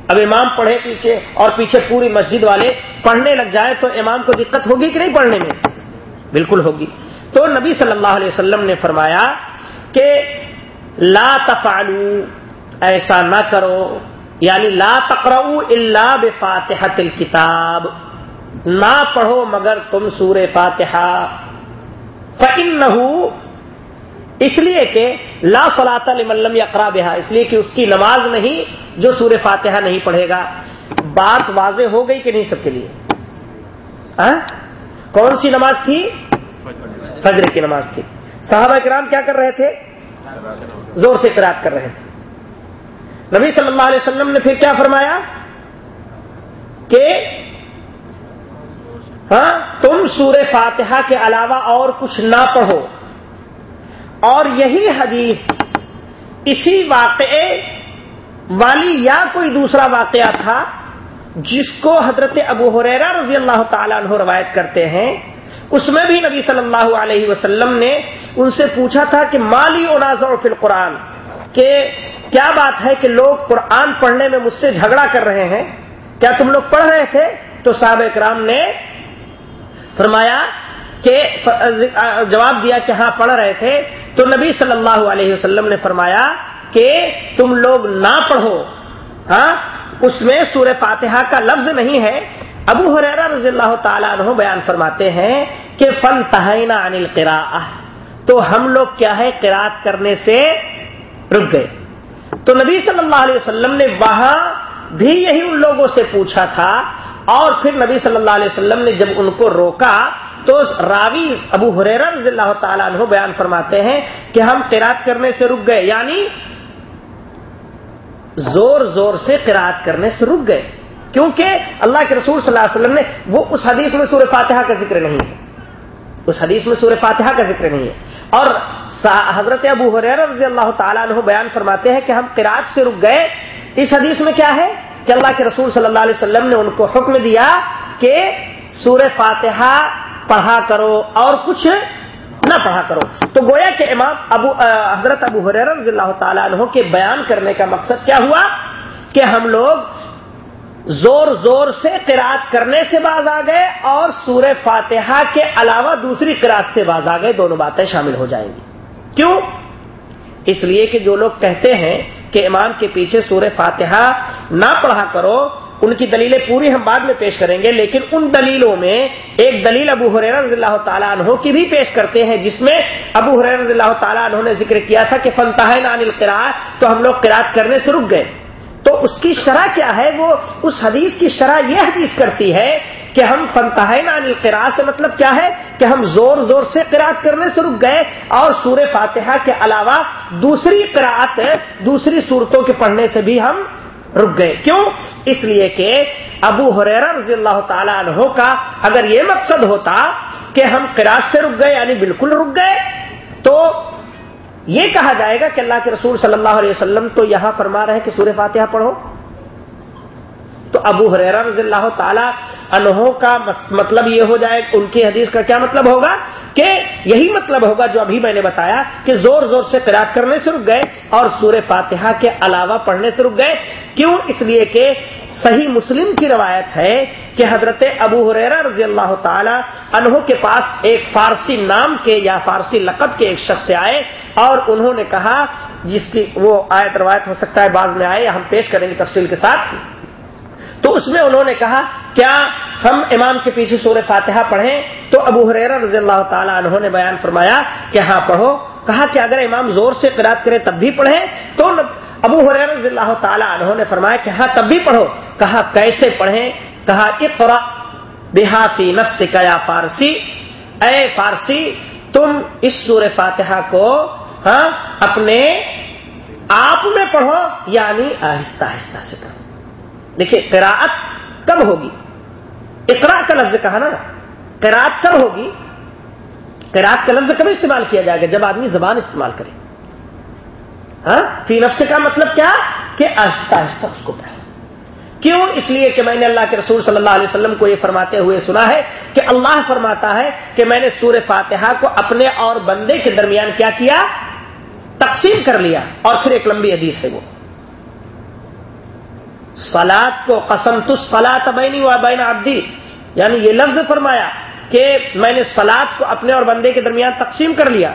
اب امام پڑھے پیچھے اور پیچھے پوری مسجد والے پڑھنے لگ جائے تو امام کو دقت ہوگی کہ نہیں پڑھنے میں؟ بالکل ہوگی۔ تو نبی صلی اللہ علیہ وسلم نے فرمایا کہ لا تفعلوا، ایسا نہ کرو یعنی لا تقرؤ الا بفاتحت الكتاب۔ نہ پڑھو مگر تم سور فاتحہ۔ فن اس لیے کہ لا صلاح لملم اقرا بہا اس لیے کہ اس کی نماز نہیں جو سور فاتحہ نہیں پڑھے گا۔ بات واضح ہو گئی کہ نہیں سب کے لیے؟ کون سی نماز تھی؟ فجر کی نماز تھی۔ صحابہ کرام کیا کر رہے تھے؟ زور سے قرات کر رہے تھے۔ نبی صلی اللہ علیہ وسلم نے پھر کیا فرمایا کہ ہاں؟ تم سور فاتحہ کے علاوہ اور کچھ نہ پڑھو۔ اور یہی حدیث اسی واقعے والی یا کوئی دوسرا واقعہ تھا جس کو حضرت ابو حریرا رضی اللہ تعالیٰ عنہ روایت کرتے ہیں۔ اس میں بھی نبی صلی اللہ علیہ وسلم نے ان سے پوچھا تھا کہ مالی و فی القرآن، کہ کیا بات ہے کہ لوگ قرآن پڑھنے میں مجھ سے جھگڑا کر رہے ہیں؟ کیا تم لوگ پڑھ رہے تھے؟ تو صاحب اکرام نے فرمایا کہ جواب دیا کہ ہاں پڑھ رہے تھے۔ تو نبی صلی اللہ علیہ وسلم نے فرمایا کہ تم لوگ نہ پڑھو۔ ہاں اس میں سورہ فاتحہ کا لفظ نہیں ہے۔ ابو حریرا رضی اللہ تعالیٰ عنہ بیان فرماتے ہیں کہ فن تہنا انل قرا تو ہم لوگ کیا ہے؟ قرات کرنے سے رک گئے۔ تو نبی صلی اللہ علیہ وسلم نے وہاں بھی یہی ان لوگوں سے پوچھا تھا اور پھر نبی صلی اللہ علیہ وسلم نے جب ان کو روکا تو راوی ابو حریر رضی اللہ تعالیٰ عنہ بیان فرماتے ہیں کہ ہم قرات کرنے سے رک گئے یعنی زور زور سے قرات کرنے سے رک گئے۔ کیونکہ اللہ کے رسول صلی اللہ علیہ وسلم نے، وہ اس حدیث میں سورہ فاتحہ کا ذکر نہیں ہے۔ اس حدیث میں سورہ فاتحہ کا ذکر نہیں ہے۔ اور حضرت ابو حریر رضی اللہ تعالیٰ عنہ بیان فرماتے ہیں کہ ہم قرات سے رک گئے۔ اس حدیث میں کیا ہے؟ کہ اللہ کے رسول صلی اللہ علیہ وسلم نے ان کو حکم دیا کہ سور فاتحہ پڑھا کرو اور کچھ نہ پڑھا کرو۔ تو گویا کہ امام ابو حضرت ابو حریر رضی اللہ تعالیٰ عنہ کے بیان کرنے کا مقصد کیا ہوا؟ کہ ہم لوگ زور زور سے قرات کرنے سے باز آ گئے اور سور فاتحہ کے علاوہ دوسری قرات سے باز آ گئے، دونوں باتیں شامل ہو جائیں گی۔ کیوں؟ اس لیے کہ جو لوگ کہتے ہیں کہ امام کے پیچھے سورہ فاتحہ نہ پڑھا کرو، ان کی دلیلیں پوری ہم بعد میں پیش کریں گے، لیکن ان دلیلوں میں ایک دلیل ابو حریر رضی اللہ تعالیٰ عنہ کی بھی پیش کرتے ہیں، جس میں ابو حریر رضی اللہ تعالیٰ عنہ نے ذکر کیا تھا کہ فنتہ نان القرا تو ہم لوگ قرآد کرنے سے رک گئے۔ تو اس کی شرح کیا ہے؟ وہ اس حدیث کی شرح یہ حدیث کرتی ہے کہ ہم فنتہ نان القرا سے مطلب کیا ہے کہ ہم زور زور سے قرات کرنے سے رک گئے اور سور فاتحہ کے علاوہ دوسری قرات دوسری صورتوں کے پڑھنے سے بھی ہم رک گئے۔ کیوں؟ اس لیے کہ ابو حریر رضی اللہ تعالی عنہ کا اگر یہ مقصد ہوتا کہ ہم قرات سے رک گئے یعنی بالکل رک گئے، تو یہ کہا جائے گا کہ اللہ کے رسول صلی اللہ علیہ وسلم تو یہاں فرما رہے ہیں کہ سورہ فاتحہ پڑھو۔ تو ابو حریرہ رضی اللہ تعالی انہوں کا مطلب یہ ہو جائے ان کی حدیث کا کیا مطلب ہوگا کہ یہی مطلب ہوگا جو ابھی میں نے بتایا کہ زور زور سے قرات کرنے سے رک گئے اور سورہ فاتحہ کے علاوہ پڑھنے سے رک گئے کیوں؟ اس لیے کہ صحیح مسلم کی روایت ہے کہ حضرت ابو حریرہ رضی اللہ تعالی انہوں کے پاس ایک فارسی نام کے یا فارسی لقب کے ایک شخص سے آئے اور انہوں نے کہا جس کی وہ آیت روایت ہو سکتا ہے، بعض میں آئے، ہم پیش کریں گے تفصیل کے ساتھ۔ تو اس میں انہوں نے کہا، کیا ہم امام کے پیچھے سورہ فاتحہ پڑھیں؟ تو ابو حریر رضی اللہ تعالیٰ انہوں نے بیان فرمایا کہ ہاں پڑھو۔ کہا کہ اگر امام زور سے قرات کرے تب بھی پڑھیں۔ تو ابو حریر رضی اللہ تعالیٰ انہوں نے فرمایا کہ ہاں تب بھی پڑھو۔ کہا، کیسے پڑھیں؟ کہا اقرا بحافی نفس کا یا فارسی۔ اے فارسی، تم اس سور فاتحہ کو ہاں اپنے آپ میں پڑھو یعنی آہستہ آہستہ سے پڑھو۔ دیکھیے، قراءت کب ہوگی؟ اقرا کا لفظ کہا نا، قراءت کب ہوگی؟ قراءت کا لفظ کب استعمال کیا جائے گا؟ جب آدمی زبان استعمال کرے۔ ہاں؟ فی نفس کا مطلب کیا؟ کہ آہستہ آہستہ اس کو پڑھو کیوں؟ اس لیے کہ میں نے اللہ کے رسول صلی اللہ علیہ وسلم کو یہ فرماتے ہوئے سنا ہے کہ اللہ فرماتا ہے کہ میں نے سور فاتحہ کو اپنے اور بندے کے درمیان کیا کیا؟ تقسیم کر لیا۔ اور پھر ایک لمبی حدیث ہے وہ۔ سلاد کو قسم تو سلاد بینی و بین عبدی۔ یعنی یہ لفظ فرمایا کہ میں نے سلاد کو اپنے اور بندے کے درمیان تقسیم کر لیا۔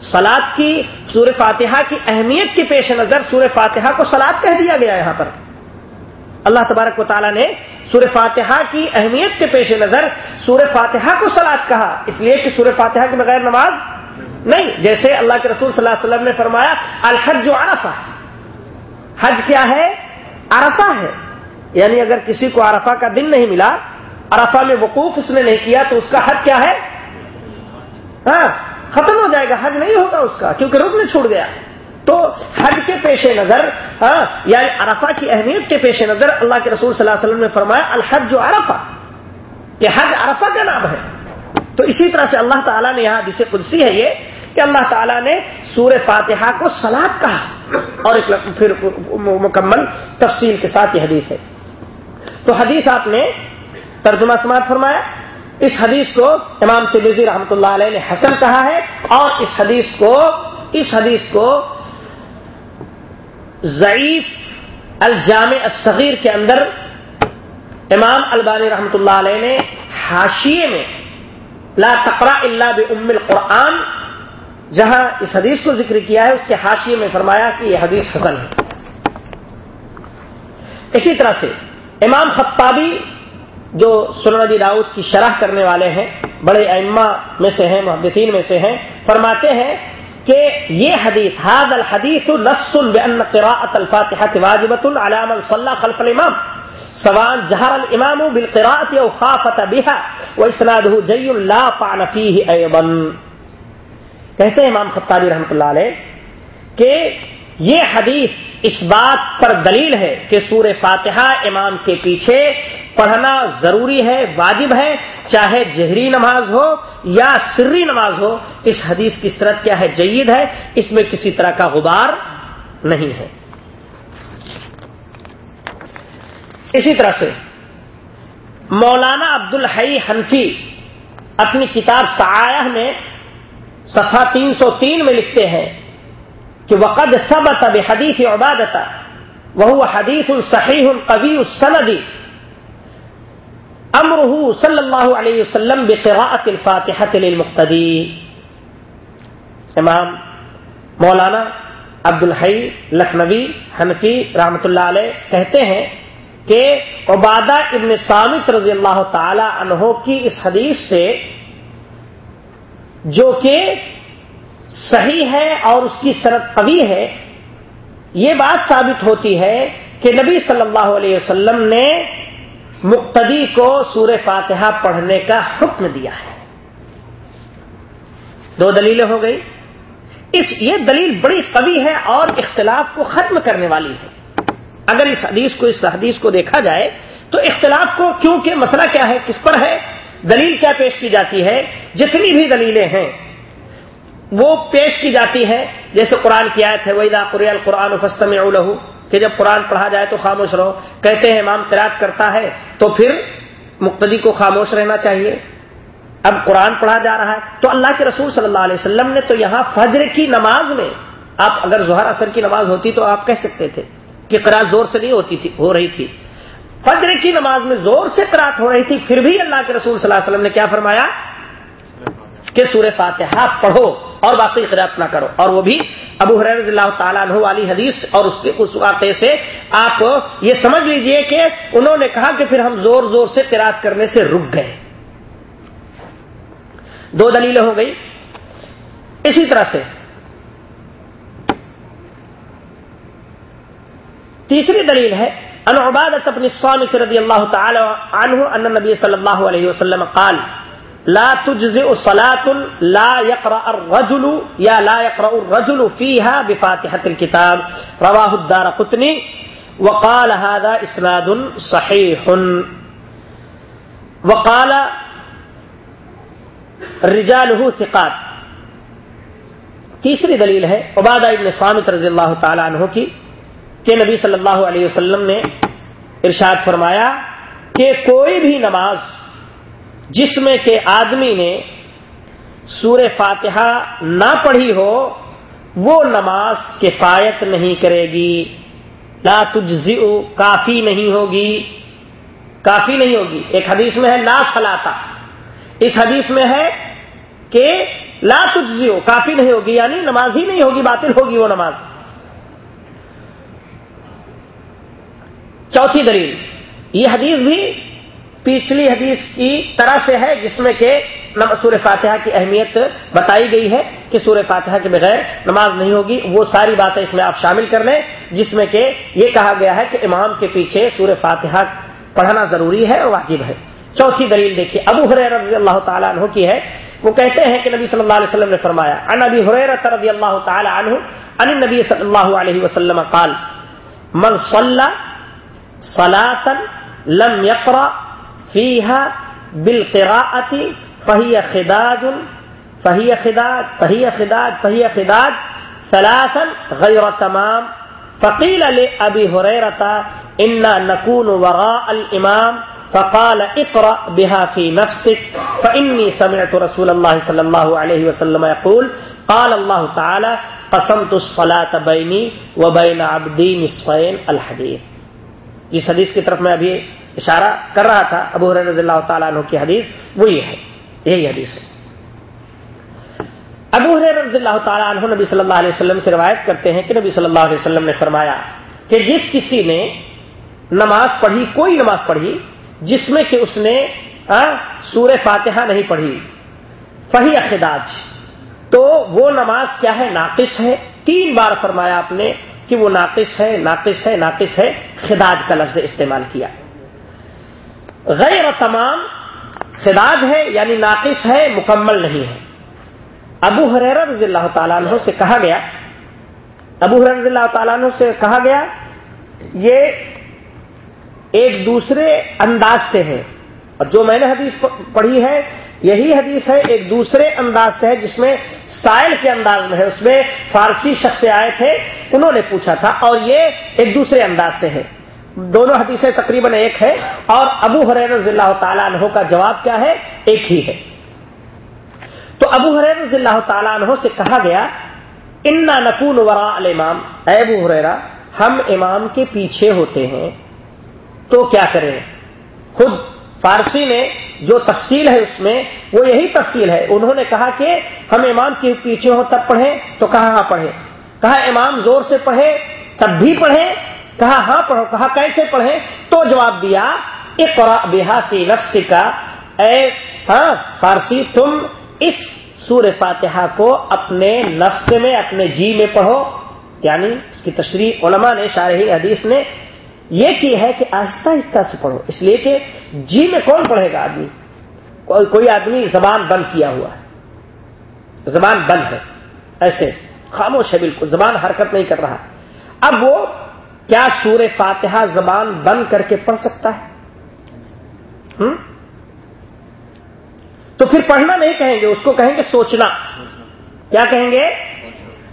سلاد کی سور فاتحہ کی اہمیت کے پیش نظر سور فاتحہ کو سلاد کہہ دیا گیا یہاں پر۔ اللہ تبارک و تعالیٰ نے سور فاتحہ کی اہمیت کے پیش نظر سور فاتحہ کو سلاد کہا۔ اس لیے کہ سور فاتحہ کے بغیر نماز نہیں۔ جیسے اللہ کے رسول صلی اللہ علیہ وسلم نے فرمایا، الحج جو عرفہ۔ حج کیا ہے؟ عرفہ ہے۔ یعنی اگر کسی کو عرفہ کا دن نہیں ملا، عرفہ میں وقوف اس نے نہیں کیا، تو اس کا حج کیا ہے؟ ہاں ختم ہو جائے گا، حج نہیں ہوگا اس کا، کیونکہ رکن چھوڑ گیا۔ تو حج کے پیش نظر ہاں یعنی عرفہ کی اہمیت کے پیش نظر اللہ کے رسول صلی اللہ علیہ وسلم نے فرمایا، الحج جو عرفہ۔ کہ حج عرفہ کا نام ہے۔ تو اسی طرح سے اللہ تعالیٰ نے یہاں جسے قدسی ہے یہ، کہ اللہ تعالیٰ نے سور فاتحہ کو سلاد کہا۔ اور ایک پھر مکمل تفصیل کے ساتھ یہ حدیث ہے۔ تو حدیث آپ نے ترجمہ سماعت فرمایا۔ اس حدیث کو امام تلزی رحمۃ اللہ علیہ نے حسن کہا ہے اور اس حدیث کو اس حدیث کو ضعیف الجامع الصغیر کے اندر امام البانی رحمۃ اللہ علیہ نے حاشیے میں لا تقرا اللہ بم القرآن جہاں اس حدیث کو ذکر کیا ہے، اس کے حاشیے میں فرمایا کہ یہ حدیث حسن ہے۔ اسی طرح سے امام خطابی جو سنبی داؤد کی شرح کرنے والے ہیں، بڑے ائمہ میں سے ہیں، محدثین میں سے ہیں، فرماتے ہیں کہ یہ حدیث حاد الحدیث نس بان قراءت الفاتحه واجبۃ على من صلى خلف الامام سواء جهر الامام بالقراءه او خافت بها واسناده جي لا طعن فيه ايضا کہتے ہیں امام خطابی رحمۃ اللہ علیہ کہ یہ حدیث اس بات پر دلیل ہے کہ سور فاتحہ امام کے پیچھے پڑھنا ضروری ہے، واجب ہے، چاہے جہری نماز ہو یا سری نماز ہو، اس حدیث کی صورت کیا ہے؟ جید ہے، اس میں کسی طرح کا غبار نہیں ہے۔ اسی طرح سے مولانا عبد الحی حنفی اپنی کتاب سایہ میں صفحہ تین سو تین میں لکھتے ہیں کہ وقد ثبت بحدیث عبادت وہ حدیث صحیح قوی السندی امرہ صلی اللہ علیہ وسلم بقراءت الفاتحة للمقتدی امام مولانا عبد الحی لکھنوی حنفی رحمت اللہ علیہ کہتے ہیں کہ عبادہ ابن سامت رضی اللہ تعالی عنہ کی اس حدیث سے جو کہ صحیح ہے اور اس کی سرد قوی ہے، یہ بات ثابت ہوتی ہے کہ نبی صلی اللہ علیہ وسلم نے مقتدی کو سور فاتحہ پڑھنے کا حکم دیا ہے۔ دو دلیلیں ہو گئی۔ اس، یہ دلیل بڑی قوی ہے اور اختلاف کو ختم کرنے والی ہے۔ اگر اس حدیث کو، اس حدیث کو دیکھا جائے تو اختلاف کو، کیونکہ مسئلہ کیا ہے، کس پر ہے؟ دلیل کیا پیش کی جاتی ہے؟ جتنی بھی دلیلیں ہیں، وہ پیش کی جاتی ہے جیسے قرآن کی آیت ہے ویدا قریال قرآن فستم لہو کہ جب قرآن پڑھا جائے تو خاموش رہو۔ کہتے ہیں امام قرآد کرتا ہے، تو پھر مقتدی کو خاموش رہنا چاہیے۔ اب قرآن پڑھا جا رہا ہے، تو اللہ کے رسول صلی اللہ علیہ وسلم نے تو یہاں فجر کی نماز میں، آپ اگر ظہر اثر کی نماز ہوتی تو آپ کہہ سکتے تھے کہ قرآن زور سے نہیں ہوتی تھی، ہو رہی تھی۔ فجر کی نماز میں زور سے قرآت ہو رہی تھی، پھر بھی اللہ کے رسول صلی اللہ علیہ وسلم نے کیا فرمایا؟ کہ سورہ فاتحہ پڑھو اور باقی قرآت نہ کرو۔ اور وہ بھی ابو حر رضی اللہ تعالیٰ عنہ والی حدیث اور اس کے اس واقعے سے آپ یہ سمجھ لیجیے کہ انہوں نے کہا کہ پھر ہم زور زور سے قرآت کرنے سے رک گئے۔ دو دلیلیں ہو گئی۔ اسی طرح سے تیسری دلیل ہے ان عبادت اپنی الصامت رضی اللہ تعالی عنہ ان نبی صلی اللہ علیہ وسلم قال، لا تجزئ صلاة لا يقرأ الرجل یا لا يقرأ الرجل فيها بفاتحة الكتاب. رواه الدار قطنی وقال هذا اسناد صحيح. وقال رجاله ثقات. تیسری دلیل ہے عبادہ ابن صامت رضی اللہ تعالی عنہ کی کہ نبی صلی اللہ علیہ وسلم نے ارشاد فرمایا کہ کوئی بھی نماز جس میں کہ آدمی نے سور فاتحہ نہ پڑھی ہو، وہ نماز کفایت نہیں کرے گی۔ لا تجزئ کافی نہیں ہوگی۔ کافی نہیں ہوگی۔ ایک حدیث میں ہے لا سلاتا اس حدیث میں ہے کہ لا تجزئ کافی نہیں ہوگی یعنی نماز ہی نہیں ہوگی، باطل ہوگی وہ نماز۔ چوتھی دلیل، یہ حدیث بھی پچھلی حدیث کی طرح سے ہے، جس میں کہ سور فاتحہ کی اہمیت بتائی گئی ہے کہ سور فاتحہ کے بغیر نماز نہیں ہوگی۔ وہ ساری باتیں اس میں آپ شامل کر لیں، جس میں کہ یہ کہا گیا ہے کہ امام کے پیچھے سور فاتحہ پڑھنا ضروری ہے اور واجب ہے۔ چوتھی دلیل دیکھیے، ابو حریر رضی اللہ تعالیٰ عنہ کی ہے۔ وہ کہتے ہیں کہ نبی صلی اللہ علیہ وسلم نے فرمایا ان ابی حریر رضی اللہ تعالیٰ عنہ ان نبی صلی اللہ علیہ وسلم قال، من صلى صلاة لم يقرأ فيها بالقراءة، فهي خداج فهي خداج فهي خداج فهي خداج ثلاثا غير تمام. فقيل لأبي هريرة، إنا نكون وراء الإمام، فقال اقرأ بها في نفسك. فإني سمعت رسول الله صلى الله عليه وسلم يقول، قال الله تعالى، قسمت الصلاة بيني وبين عبدي نصفين الحديث. جس حدیث کی طرف میں ابھی اشارہ کر رہا تھا، ابو رضی اللہ تعالیٰ عنہ کی حدیث، وہ یہ ہے، یہی حدیث ہے۔ ابو رضی اللہ تعالیٰ عنہ نبی صلی اللہ علیہ وسلم سے روایت کرتے ہیں کہ نبی صلی اللہ علیہ وسلم نے فرمایا کہ جس کسی نے نماز پڑھی، کوئی نماز پڑھی، جس میں کہ اس نے سور فاتحہ نہیں پڑھی، فہی اخداج تو وہ نماز کیا ہے؟ ناقص ہے۔ تین بار فرمایا آپ نے کہ وہ ناقص ہے ناقص ہے ناقص ہے، خداج کا لفظ استعمال کیا۔ غیر تمام خداج ہے یعنی ناقص ہے، مکمل نہیں ہے۔ ابو حریر رضی اللہ تعالیٰ عنہ سے کہا گیا، ابو حریر رضی اللہ تعالیٰ عنہ سے کہا گیا، یہ ایک دوسرے انداز سے ہے۔ اور جو میں نے حدیث پڑھی ہے یہی حدیث ہے، ایک دوسرے انداز سے ہے، جس میں سائل کے انداز میں ہے، اس میں فارسی شخص سے آئے تھے، انہوں نے پوچھا تھا، اور یہ ایک دوسرے انداز سے ہے۔ دونوں حدیثیں تقریباً ایک ہے اور ابو حریر رضی اللہ تعالیٰ عنہ کا جواب کیا ہے؟ ایک ہی ہے۔ تو ابو حریر رضی اللہ تعالیٰ عنہ سے کہا گیا، انا نقول ورا الامام اے ابو حریرا ہم امام کے پیچھے ہوتے ہیں، تو کیا کریں؟ خود فارسی نے جو تفصیل ہے اس میں، وہ یہی تفصیل ہے۔ انہوں نے کہا کہ ہم امام کے پیچھے ہو تب پڑھیں، تو کہا ہاں پڑھیں؟ کہا امام زور سے پڑھے تب بھی پڑھیں۔ کہا ہاں پڑھو، کہا کیسے پڑھیں؟ تو جواب دیا اقرا بہا کی نفس کا اے ہاں فارسی، تم اس سور فاتحہ کو اپنے نفس میں، اپنے جی میں پڑھو۔ یعنی اس کی تشریح علماء نے، شارحی حدیث نے یہ کی ہے کہ آہستہ آہستہ سے پڑھو۔ اس لیے کہ جی میں کون پڑھے گا آدمی؟ کوئی کوئی آدمی زبان بند کیا ہوا ہے۔ زبان بند ہے۔ ایسے خاموش ہے بالکل، زبان حرکت نہیں کر رہا۔ اب وہ کیا سور فاتحہ زبان بند کر کے پڑھ سکتا ہے؟ تو پھر پڑھنا نہیں کہیں گے، اس کو کہیں گے سوچنا۔ کیا کہیں گے؟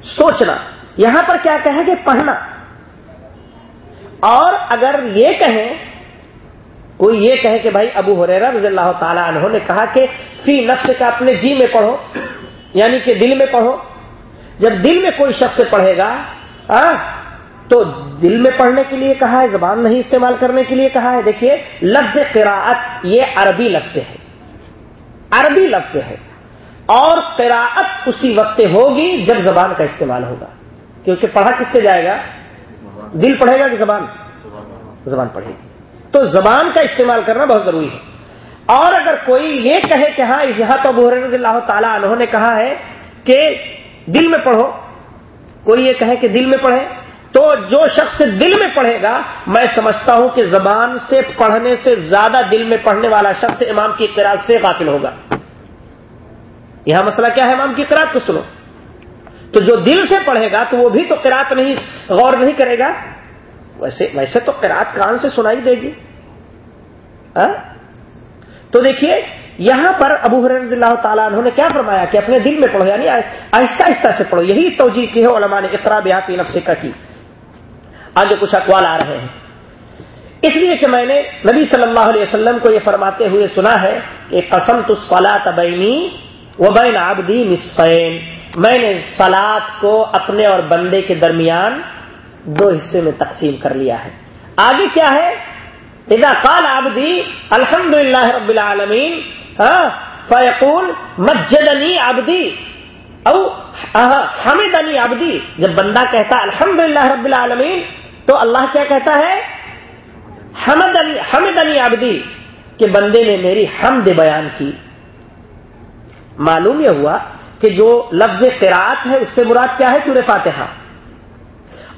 سوچنا۔ یہاں پر کیا کہیں گے؟ پڑھنا۔ اور اگر یہ کہیں، کوئی یہ کہے کہ بھائی ابو حریرا رضی اللہ تعالیٰ عنہ نے کہا کہ فی نفس کا اپنے جی میں پڑھو یعنی کہ دل میں پڑھو۔ جب دل میں کوئی شخص پڑھے گا تو دل میں پڑھنے کے لیے کہا ہے، زبان نہیں استعمال کرنے کے لیے کہا ہے۔ دیکھیے، لفظ قراءت یہ عربی لفظ ہے۔ عربی لفظ ہے۔ اور قراءت اسی وقت ہوگی جب زبان کا استعمال ہوگا۔ کیونکہ پڑھا کس سے جائے گا؟ دل پڑھے گا کہ زبان؟ زبان پڑھے گی۔ تو زبان کا استعمال کرنا بہت ضروری ہے۔ اور اگر کوئی یہ کہے کہ ہاں یہاں تو ابو رضی اللہ تعالیٰ انہوں نے کہا ہے کہ دل میں پڑھو۔ کوئی یہ کہے کہ دل میں پڑھے، تو جو شخص دل میں پڑھے گا، میں سمجھتا ہوں کہ زبان سے پڑھنے سے زیادہ دل میں پڑھنے والا شخص امام کی قرآد سے قاتل ہوگا۔ یہاں مسئلہ کیا ہے؟ امام کی قرآد کو سنو۔ تو جو دل سے پڑھے گا تو وہ بھی تو قرات نہیں، غور نہیں کرے گا۔ ویسے ویسے تو قرات کان سے سنائی دے گی۔ تو دیکھیے، یہاں پر ابو رضی اللہ تعالیٰ انہوں نے کیا فرمایا کہ اپنے دل میں پڑھو یعنی آہستہ آہستہ سے پڑھو، یہی توجہ کی ہے علماء نے، اقرا بیاتی نفس کا کی۔ آگے کچھ اقوال آ رہے ہیں۔ اس لیے کہ میں نے نبی صلی اللہ علیہ وسلم کو یہ فرماتے ہوئے سنا ہے کہ قسم تو سلا تبینی وبین آبدی نسفین میں نے سلاد کو اپنے اور بندے کے درمیان دو حصے میں تقسیم کر لیا ہے۔ آگے کیا ہے؟ اذا قال آبدی الحمد للہ رب العالمین ہاں، فیقول، مجدنی آبدی او ہاں، حمد علی جب بندہ کہتا الحمد للہ رب العالمین، تو اللہ کیا کہتا ہے؟ حمد علی حمد علی آبدی کہ بندے نے میری حمد بیان کی۔ معلوم یہ ہوا کہ جو لفظ قرات ہے، اس سے مراد کیا ہے سور فاتحہ؟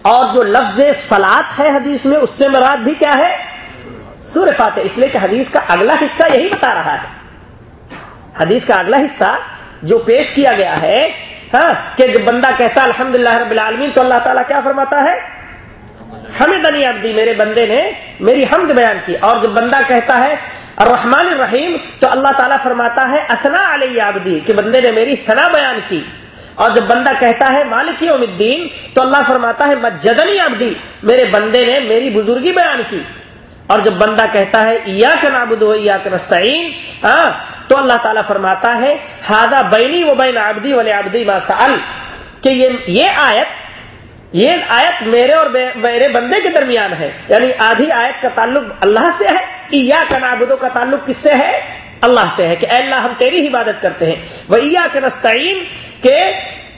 اور جو لفظ سلاد ہے حدیث میں، اس سے مراد بھی کیا ہے؟ سور فاتح اس لیے کہ حدیث کا اگلا حصہ یہی بتا رہا ہے۔ حدیث کا اگلا حصہ جو پیش کیا گیا ہے ہاں کہ جب بندہ کہتا الحمد رب العالمین، تو اللہ تعالیٰ کیا فرماتا ہے؟ ہمیں دنی عبدی، میرے بندے نے میری حمد بیان کی۔ اور جب بندہ کہتا ہے الرحمن الرحیم، تو اللہ تعالیٰ فرماتا ہے اسنا علیہ عبدی، کہ بندے نے میری ثنا بیان کی۔ اور جب بندہ کہتا ہے مالک یوم الدین، تو اللہ فرماتا ہے مجدنی عبدی، میرے بندے نے میری بزرگی بیان کی۔ اور جب بندہ کہتا ہے یا کا نابود ہو یا نستعین ہاں تو اللہ تعالیٰ فرماتا ہے ہادا بینی و بین آبدی والے آبدی سال کہ یہ آیت یہ آیت میرے اور میرے بندے کے درمیان ہے۔ یعنی آدھی آیت کا تعلق اللہ سے ہے یا کا نابودوں کا تعلق کس سے ہے؟ اللہ سے ہے کہ اے اللہ ہم تیری عبادت کرتے ہیں۔ وہ عیا کے نستعین کہ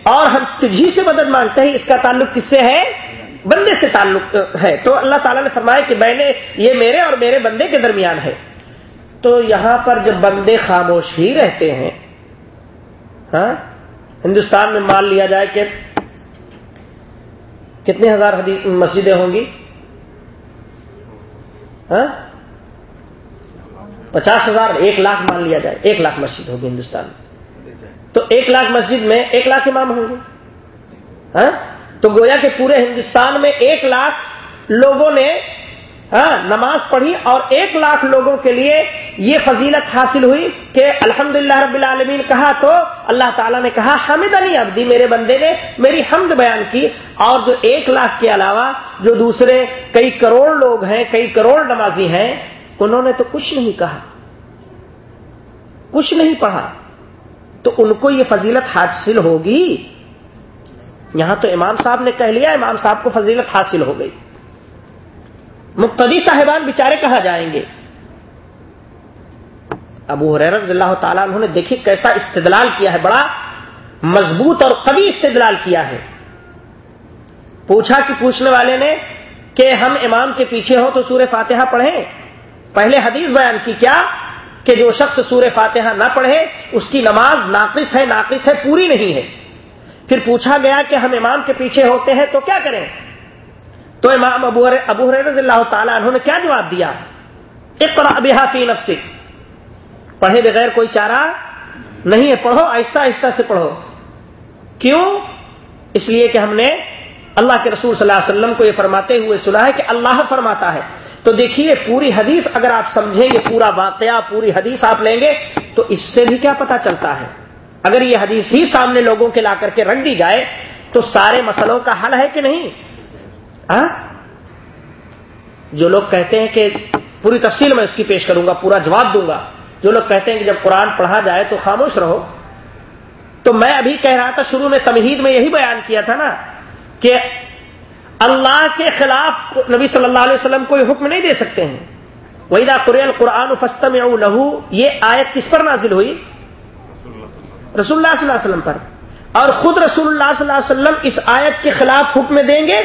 اور ہم تجھی سے مدد مانگتے ہیں، اس کا تعلق کس سے ہے؟ بندے سے تعلق ہے۔ تو اللہ تعالیٰ نے فرمایا کہ میں نے یہ میرے اور میرے بندے کے درمیان ہے۔ تو یہاں پر جب بندے خاموش ہی رہتے ہیں ہاں ہندوستان میں مان لیا جائے کہ کتنے ہزار مسجدیں ہوں گی؟ ہاں؟ پچاس ہزار، ایک لاکھ مان لیا جائے، ایک لاکھ مسجد ہوگی ہندوستان میں۔ تو ایک لاکھ مسجد میں ایک لاکھ امام ہوں گے۔ ہاں؟ تو گویا کہ پورے ہندوستان میں ایک لاکھ لوگوں نے ہاں، نماز پڑھی اور ایک لاکھ لوگوں کے لیے یہ فضیلت حاصل ہوئی کہ الحمد رب العالمین کہا تو اللہ تعالیٰ نے کہا حمد علی ابدی میرے بندے نے میری حمد بیان کی اور جو ایک لاکھ کے علاوہ جو دوسرے کئی کروڑ لوگ ہیں، کئی کروڑ نمازی ہیں، انہوں نے تو کچھ نہیں کہا۔ کچھ نہیں پڑھا۔ تو ان کو یہ فضیلت حاصل ہوگی۔ یہاں تو امام صاحب نے کہہ لیا، امام صاحب کو فضیلت حاصل ہو گئی۔ مقتدی صاحبان بیچارے کہا جائیں گے؟ ابو رضی اللہ تعالیٰ انہوں نے دیکھی کیسا استدلال کیا ہے، بڑا مضبوط اور کبھی استدلال کیا ہے۔ پوچھا کہ پوچھنے والے نے کہ ہم امام کے پیچھے ہوں تو سور فاتحہ پڑھیں؟ پہلے حدیث بیان کی کیا کہ جو شخص سور فاتحہ نہ پڑھے، اس کی نماز ناقص ہے ناقص ہے، پوری نہیں ہے۔ پھر پوچھا گیا کہ ہم امام کے پیچھے ہوتے ہیں تو کیا کریں؟ تو امام ابو ابو رضی اللہ تعالیٰ انہوں نے کیا جواب دیا؟ اقرا فی نفسک۔ پڑھے بغیر کوئی چارہ نہیں ہے۔ پڑھو، آہستہ آہستہ سے پڑھو۔ کیوں؟ اس لیے کہ ہم نے اللہ کے رسول صلی اللہ علیہ وسلم کو یہ فرماتے ہوئے سنا ہے کہ اللہ فرماتا ہے۔ تو دیکھیے، پوری حدیث اگر آپ سمجھیں گے پورا واقعہ، پوری حدیث آپ لیں گے، تو اس سے بھی کیا پتا چلتا ہے۔ اگر یہ حدیث ہی سامنے لوگوں کے لا کر کے رکھ دی جائے، تو سارے مسئلوں کا حل ہے کہ نہیں؟ ہاں؟ جو لوگ کہتے ہیں کہ پوری تفصیل میں اس کی پیش کروں گا، پورا جواب دوں گا۔ جو لوگ کہتے ہیں کہ جب قرآن پڑھا جائے تو خاموش رہو۔ تو میں ابھی کہہ رہا تھا، شروع میں تمہید میں یہی بیان کیا تھا نا کہ اللہ کے خلاف نبی صلی اللہ علیہ وسلم کوئی حکم نہیں دے سکتے ہیں۔ وحیدہ قرآن قرآن فستم لہو یہ آیت کس پر نازل ہوئی؟ رسول اللہ صلی اللہ علیہ وسلم پر۔ اور خود رسول اللہ صلی اللہ علیہ وسلم اس آیت کے خلاف حکم دیں گے؟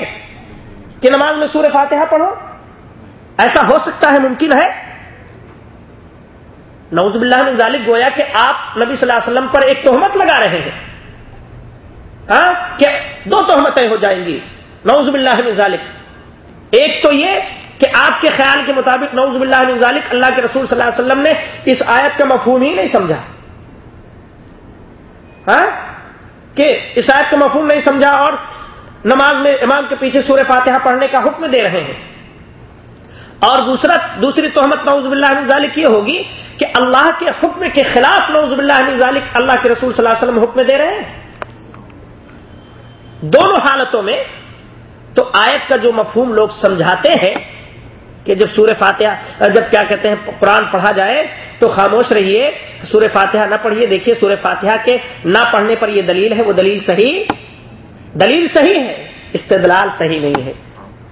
کہ نماز میں سور فاتحہ پڑھو؟ ایسا ہو سکتا ہے ممکن ہے؟ نوز باللہ نے ظالب گویا کہ آپ نبی صلی اللہ علیہ وسلم پر ایک تہمت لگا رہے ہیں۔ ہاں؟ کہ دو تہمتیں ہو جائیں گی۔ نوز باللہ نے ظالب ایک تو یہ کہ آپ کے خیال کے مطابق نوز باللہ نے ظالب اللہ کے رسول صلی اللہ علیہ وسلم نے اس آیت کا مفہوم ہی نہیں سمجھا۔ ہاں؟ کہ اس آیت کا مفہوم نہیں سمجھا اور نماز میں امام کے پیچھے سورہ فاتحہ پڑھنے کا حکم دے رہے ہیں۔ اور دوسرا دوسری تہمت نوز باللہ ذالک یہ ہوگی کہ اللہ کے حکم کے خلاف نوز باللہ ذالک اللہ کے رسول صلی اللہ علیہ وسلم حکم دے رہے ہیں۔ دونوں حالتوں میں تو آیت کا جو مفہوم لوگ سمجھاتے ہیں کہ جب سورہ فاتحہ جب کیا کہتے ہیں قرآن پڑھا جائے تو خاموش رہیے، سورہ فاتحہ نہ پڑھیے، دیکھیے سورہ فاتحہ کے نہ پڑھنے پر یہ دلیل ہے، وہ دلیل صحیح دلیل صحیح ہے، استدلال صحیح نہیں ہے۔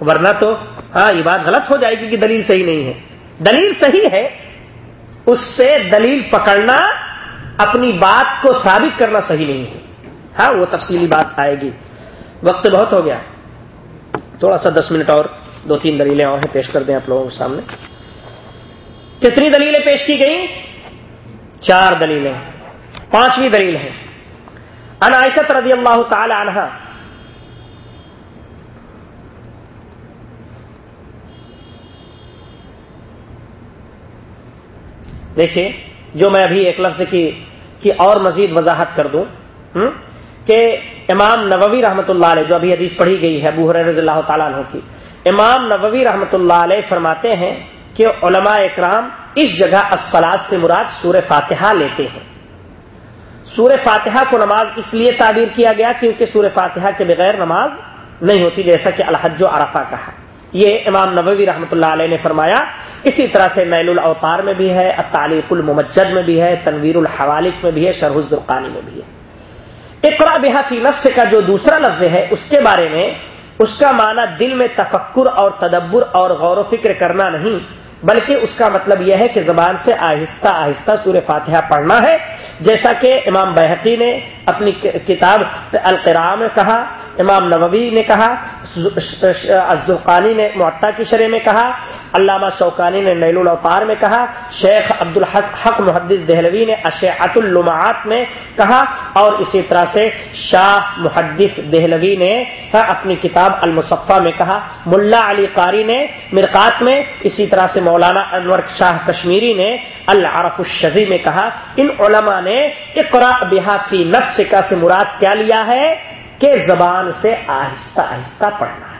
ورنہ تو ہاں یہ بات غلط ہو جائے گی کہ دلیل صحیح نہیں ہے۔ دلیل صحیح ہے، اس سے دلیل پکڑنا، اپنی بات کو ثابت کرنا صحیح نہیں ہے۔ ہاں وہ تفصیلی بات آئے گی۔ وقت بہت ہو گیا۔ تھوڑا سا دس منٹ اور، دو تین دلیلیں اور ہیں، پیش کر دیں آپ لوگوں کے سامنے۔ کتنی دلیلیں پیش کی گئی چار دلیلیں۔ پانچویں دلیل ہے۔ عنائشت رضی اللہ تعالی عنہ دیکھیے، جو میں ابھی ایک لفظ کی کی اور مزید وضاحت کر دوں کہ امام نبوی رحمۃ اللہ علیہ، جو ابھی حدیث پڑھی گئی ہے، ابو رضی اللہ تعالیٰ عنہ کی، امام نبوی رحمۃ اللہ علیہ فرماتے ہیں کہ علماء اکرام اس جگہ اسلاد سے مراد سور فاتحہ لیتے ہیں۔ سور فاتحہ کو نماز اس لیے تعبیر کیا گیا کیونکہ سور فاتحہ کے بغیر نماز نہیں ہوتی، جیسا کہ الحج و عرفہ کہا۔ یہ امام نبوی رحمۃ اللہ علیہ نے فرمایا، اسی طرح سے نیل الاوتار میں بھی ہے تعلیق المجد میں بھی ہے، تنویر الحوالق میں بھی ہے، شرح الزرقانی میں بھی ہے۔ اقرا بحافی نفس کا جو دوسرا لفظ ہے، اس کے بارے میں اس کا معنی دل میں تفکر اور تدبر اور غور و فکر کرنا نہیں، بلکہ اس کا مطلب یہ ہے کہ زبان سے آہستہ آہستہ سور فاتحہ پڑھنا ہے۔ جیسا کہ امام بحقی نے اپنی کتاب القرا میں کہا، امام نووی نے کہا ازدقانی نے معطا کی شرح میں کہا، علامہ شوقانی نے نیل الاوطار میں کہا، شیخ عبد الحق حق محدث دہلوی نے اشعت اللمعات میں کہا، اور اسی طرح سے شاہ محدث دہلوی نے ہاں، اپنی کتاب المصفہ میں کہا، ملا علی قاری نے مرکات میں، اسی طرح سے مولانا انور شاہ کشمیری نے العرف الشزی میں کہا، ان علماء نے اقرا بحافی نفس کا سے مراد کیا لیا ہے کہ زبان سے آہستہ آہستہ پڑھنا ہے۔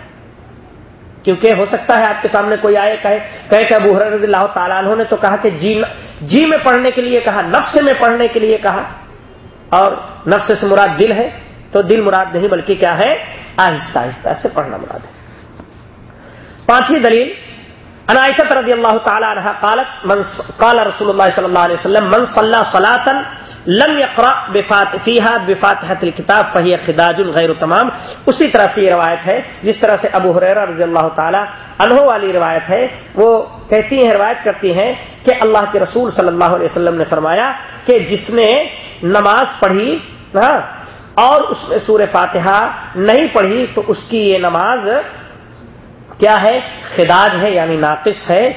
کیونکہ ہو سکتا ہے آپ کے سامنے کوئی آئے کہے کہے کہ ابو رضی اللہ تعالیٰ عنہ نے تو کہا کہ جی جی میں پڑھنے کے لیے کہا، نفس میں پڑھنے کے لیے کہا۔ اور نفس سے مراد دل ہے، تو دل مراد نہیں بلکہ کیا ہے؟ آہستہ آہستہ سے پڑھنا مراد ہے۔ پانچویں دلیل عنائشت رضی اللہ تعالی عنہ قالت من قال رسول اللہ صلی اللہ علیہ وسلم، من صلى صلاة لم يقرا بفاتحها بفاتحه الكتاب فهي خداج غیر تمام. اسی طرح سے یہ روایت ہے، جس طرح سے ابو حریرہ رضی اللہ تعالی عنہ والی روایت ہے، وہ کہتی ہیں، روایت کرتی ہیں کہ اللہ کے رسول صلی اللہ علیہ وسلم نے فرمایا کہ جس نے نماز پڑھی ہاں اور اس میں سور فاتحہ نہیں پڑھی، تو اس کی یہ نماز کیا ہے؟ خداج ہے یعنی ناقص ہے،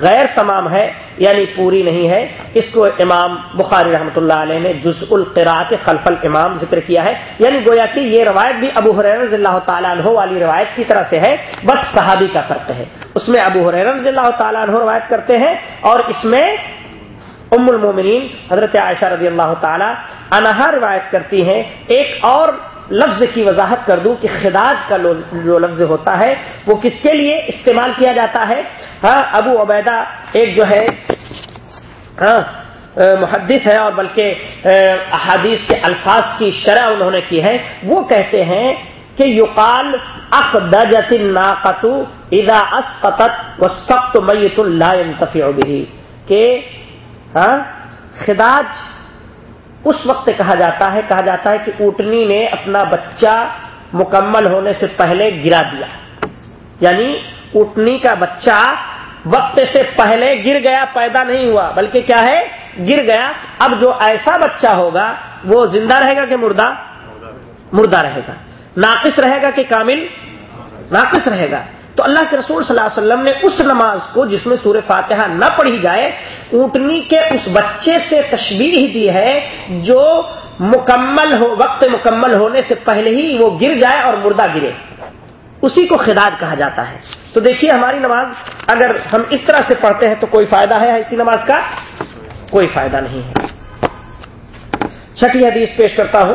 غیر تمام ہے یعنی پوری نہیں ہے۔ اس کو امام بخاری رحمۃ اللہ علیہ نے جز القرا کے خلف الامام ذکر کیا ہے۔ یعنی گویا کہ یہ روایت بھی ابو حریر رضی اللہ تعالیٰ عنہ والی روایت کی طرح سے ہے، بس صحابی کا فرق ہے۔ اس میں ابو حریر رضی اللہ تعالیٰ عنہ روایت کرتے ہیں اور اس میں ام المومنین حضرت عائشہ رضی اللہ تعالی انہا روایت کرتی ہیں۔ ایک اور لفظ کی وضاحت کر دوں کہ خداج کا جو لفظ ہوتا ہے، وہ کس کے لیے استعمال کیا جاتا ہے؟ ہاں ابو عبیدہ ایک جو ہے ہاں محدث ہے اور بلکہ احادیث کے الفاظ کی شرح انہوں نے کی ہے۔ وہ کہتے ہیں کہ یقال اقدجت الناقت اذا اسقطت وسقط میت لا ينتفع به۔ کہ ہاں خداج اس وقت کہا جاتا ہے، کہا جاتا ہے کہ اوٹنی نے اپنا بچہ مکمل ہونے سے پہلے گرا دیا۔ یعنی اوٹنی کا بچہ وقت سے پہلے گر گیا، پیدا نہیں ہوا، بلکہ کیا ہے؟ گر گیا۔ اب جو ایسا بچہ ہوگا، وہ زندہ رہے گا کہ مردہ؟ مردہ رہے گا۔ ناقص رہے گا کہ کامل؟ ناقص رہے گا۔ تو اللہ کے رسول صلی اللہ علیہ وسلم نے اس نماز کو جس میں سورہ فاتحہ نہ پڑھی جائے، اونٹنی کے اس بچے سے تشبیح ہی دی ہے جو مکمل ہو، وقت مکمل ہونے سے پہلے ہی وہ گر جائے اور مردہ گرے۔ اسی کو خداج کہا جاتا ہے۔ تو دیکھیے ہماری نماز، اگر ہم اس طرح سے پڑھتے ہیں تو کوئی فائدہ ہے اسی نماز کا؟ کوئی فائدہ نہیں ہے۔ چھٹی حدیث پیش کرتا ہوں۔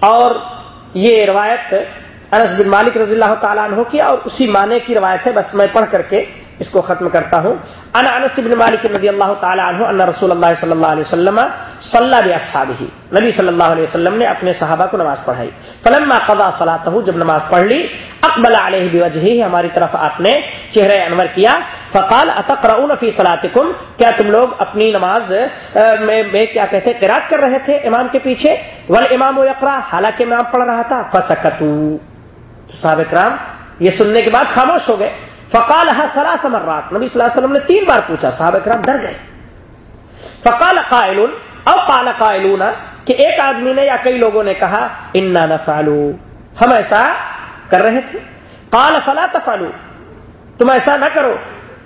اور یہ روایت انس بن مالک رضی اللہ تعالیٰ عنہ کی اور اسی معنی کی روایت ہے، بس میں پڑھ کر کے اس کو ختم کرتا ہوں۔ ان انس بن مالک رضی اللہ تعالیٰ عنہ ان رسول اللہ صلی اللہ علیہ وسلم صلی اللہ نبی صلی اللہ علیہ وسلم نے اپنے صحابہ کو نماز پڑھائی۔ فلما قضا صلاح جب نماز پڑھ لی، اقبل علیہ بوجہ ہماری طرف آپ نے چہرے انور کیا۔ فقال، اتقرؤون فی صلاتکم؟ کیا تم لوگ اپنی نماز میں کیا کہتے قرات کر رہے تھے امام کے پیچھے؟ والامام یقرا حالانکہ امام پڑھ رہا تھا، فسکتو۔ صحابہ کرام، یہ سننے کے بعد خاموش ہو گئے۔ فقال ثلاث مرات. نبی صلی اللہ علیہ وسلم نے تین بار پوچھا، صحابہ کرام ڈر گئے۔ فقال قائل او قال قائلون کہ ایک آدمی نے یا کئی لوگوں نے کہا، انا نفعلو. ہم ایسا کر رہے تھے۔ قال، فلا تفعلوا تم ایسا نہ کرو۔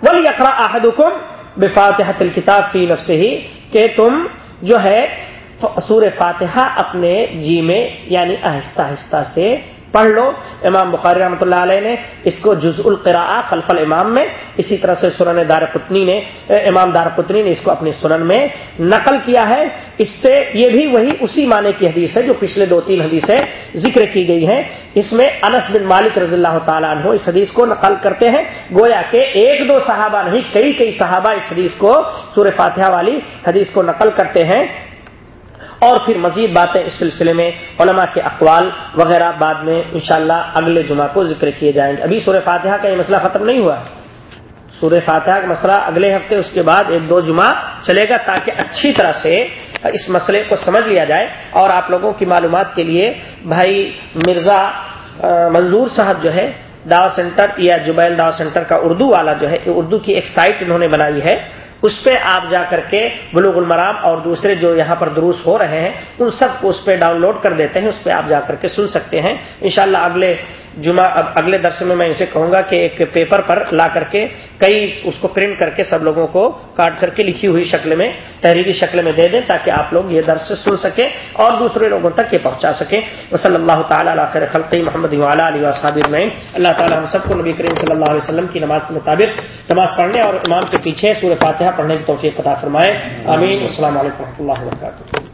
ولی اقرا احدکم بفاتحت الکتاب فی نفس ہی کہ تم جو ہے سور فاتحہ اپنے جی میں یعنی آہستہ آہستہ سے پڑھ لو۔ امام بخاری رحمۃ اللہ علیہ نے اس کو جز القرا خلف الامام میں اسی طرح سے سنن دار پتنی نے امام دار پتنی نے اس کو اپنی سنن میں نقل کیا ہے۔ اس سے یہ بھی وہی اسی معنی کی حدیث ہے جو پچھلے دو تین حدیثیں ذکر کی گئی ہیں۔ اس میں انس بن مالک رضی اللہ تعالیٰ عنہ اس حدیث کو نقل کرتے ہیں۔ گویا کہ ایک دو صحابہ نہیں، کئی کئی صحابہ اس حدیث کو سور فاتحہ والی حدیث کو نقل کرتے ہیں۔ اور پھر مزید باتیں اس سلسلے میں علماء کے اقوال وغیرہ بعد میں انشاءاللہ اگلے جمعہ کو ذکر کیے جائیں گے۔ ابھی سورہ فاتحہ کا یہ مسئلہ ختم نہیں ہوا سورہ فاتحہ کا مسئلہ اگلے ہفتے اس کے بعد ایک دو جمعہ چلے گا تاکہ اچھی طرح سے اس مسئلے کو سمجھ لیا جائے اور آپ لوگوں کی معلومات کے لیے بھائی مرزا منظور صاحب جو ہے داوا سینٹر یا جبیل داوا سینٹر کا اردو والا جو ہے، اردو کی ایک سائٹ انہوں نے بنائی ہے۔ اس پہ آپ جا کر کے بلوغ المرام اور دوسرے جو یہاں پر دروس ہو رہے ہیں، ان سب کو اس پہ ڈاؤن لوڈ کر دیتے ہیں، اس پہ آپ جا کر کے سن سکتے ہیں۔ انشاءاللہ اگلے جمعہ اب اگلے درس میں میں اسے کہوں گا کہ ایک پیپر پر لا کر کے کئی اس کو پرنٹ کر کے سب لوگوں کو کاٹ کر کے لکھی ہوئی شکل میں، تحریری شکل میں دے دیں تاکہ آپ لوگ یہ درس سن سکیں اور دوسرے لوگوں تک یہ پہنچا سکیں۔ صلی اللہ تعالیٰ علیہ خلقی محمد علیہ صابر میں اللہ تعالیٰ ہم سب کو نبی کریم صلی اللہ علیہ وسلم کی نماز کے مطابق نماز پڑھنے اور امام کے پیچھے سورہ فاتحہ پڑھنے کی توفیق پتہ فرمائے۔ امین السلام علیکم و رحمۃ اللہ وبرکاتہ۔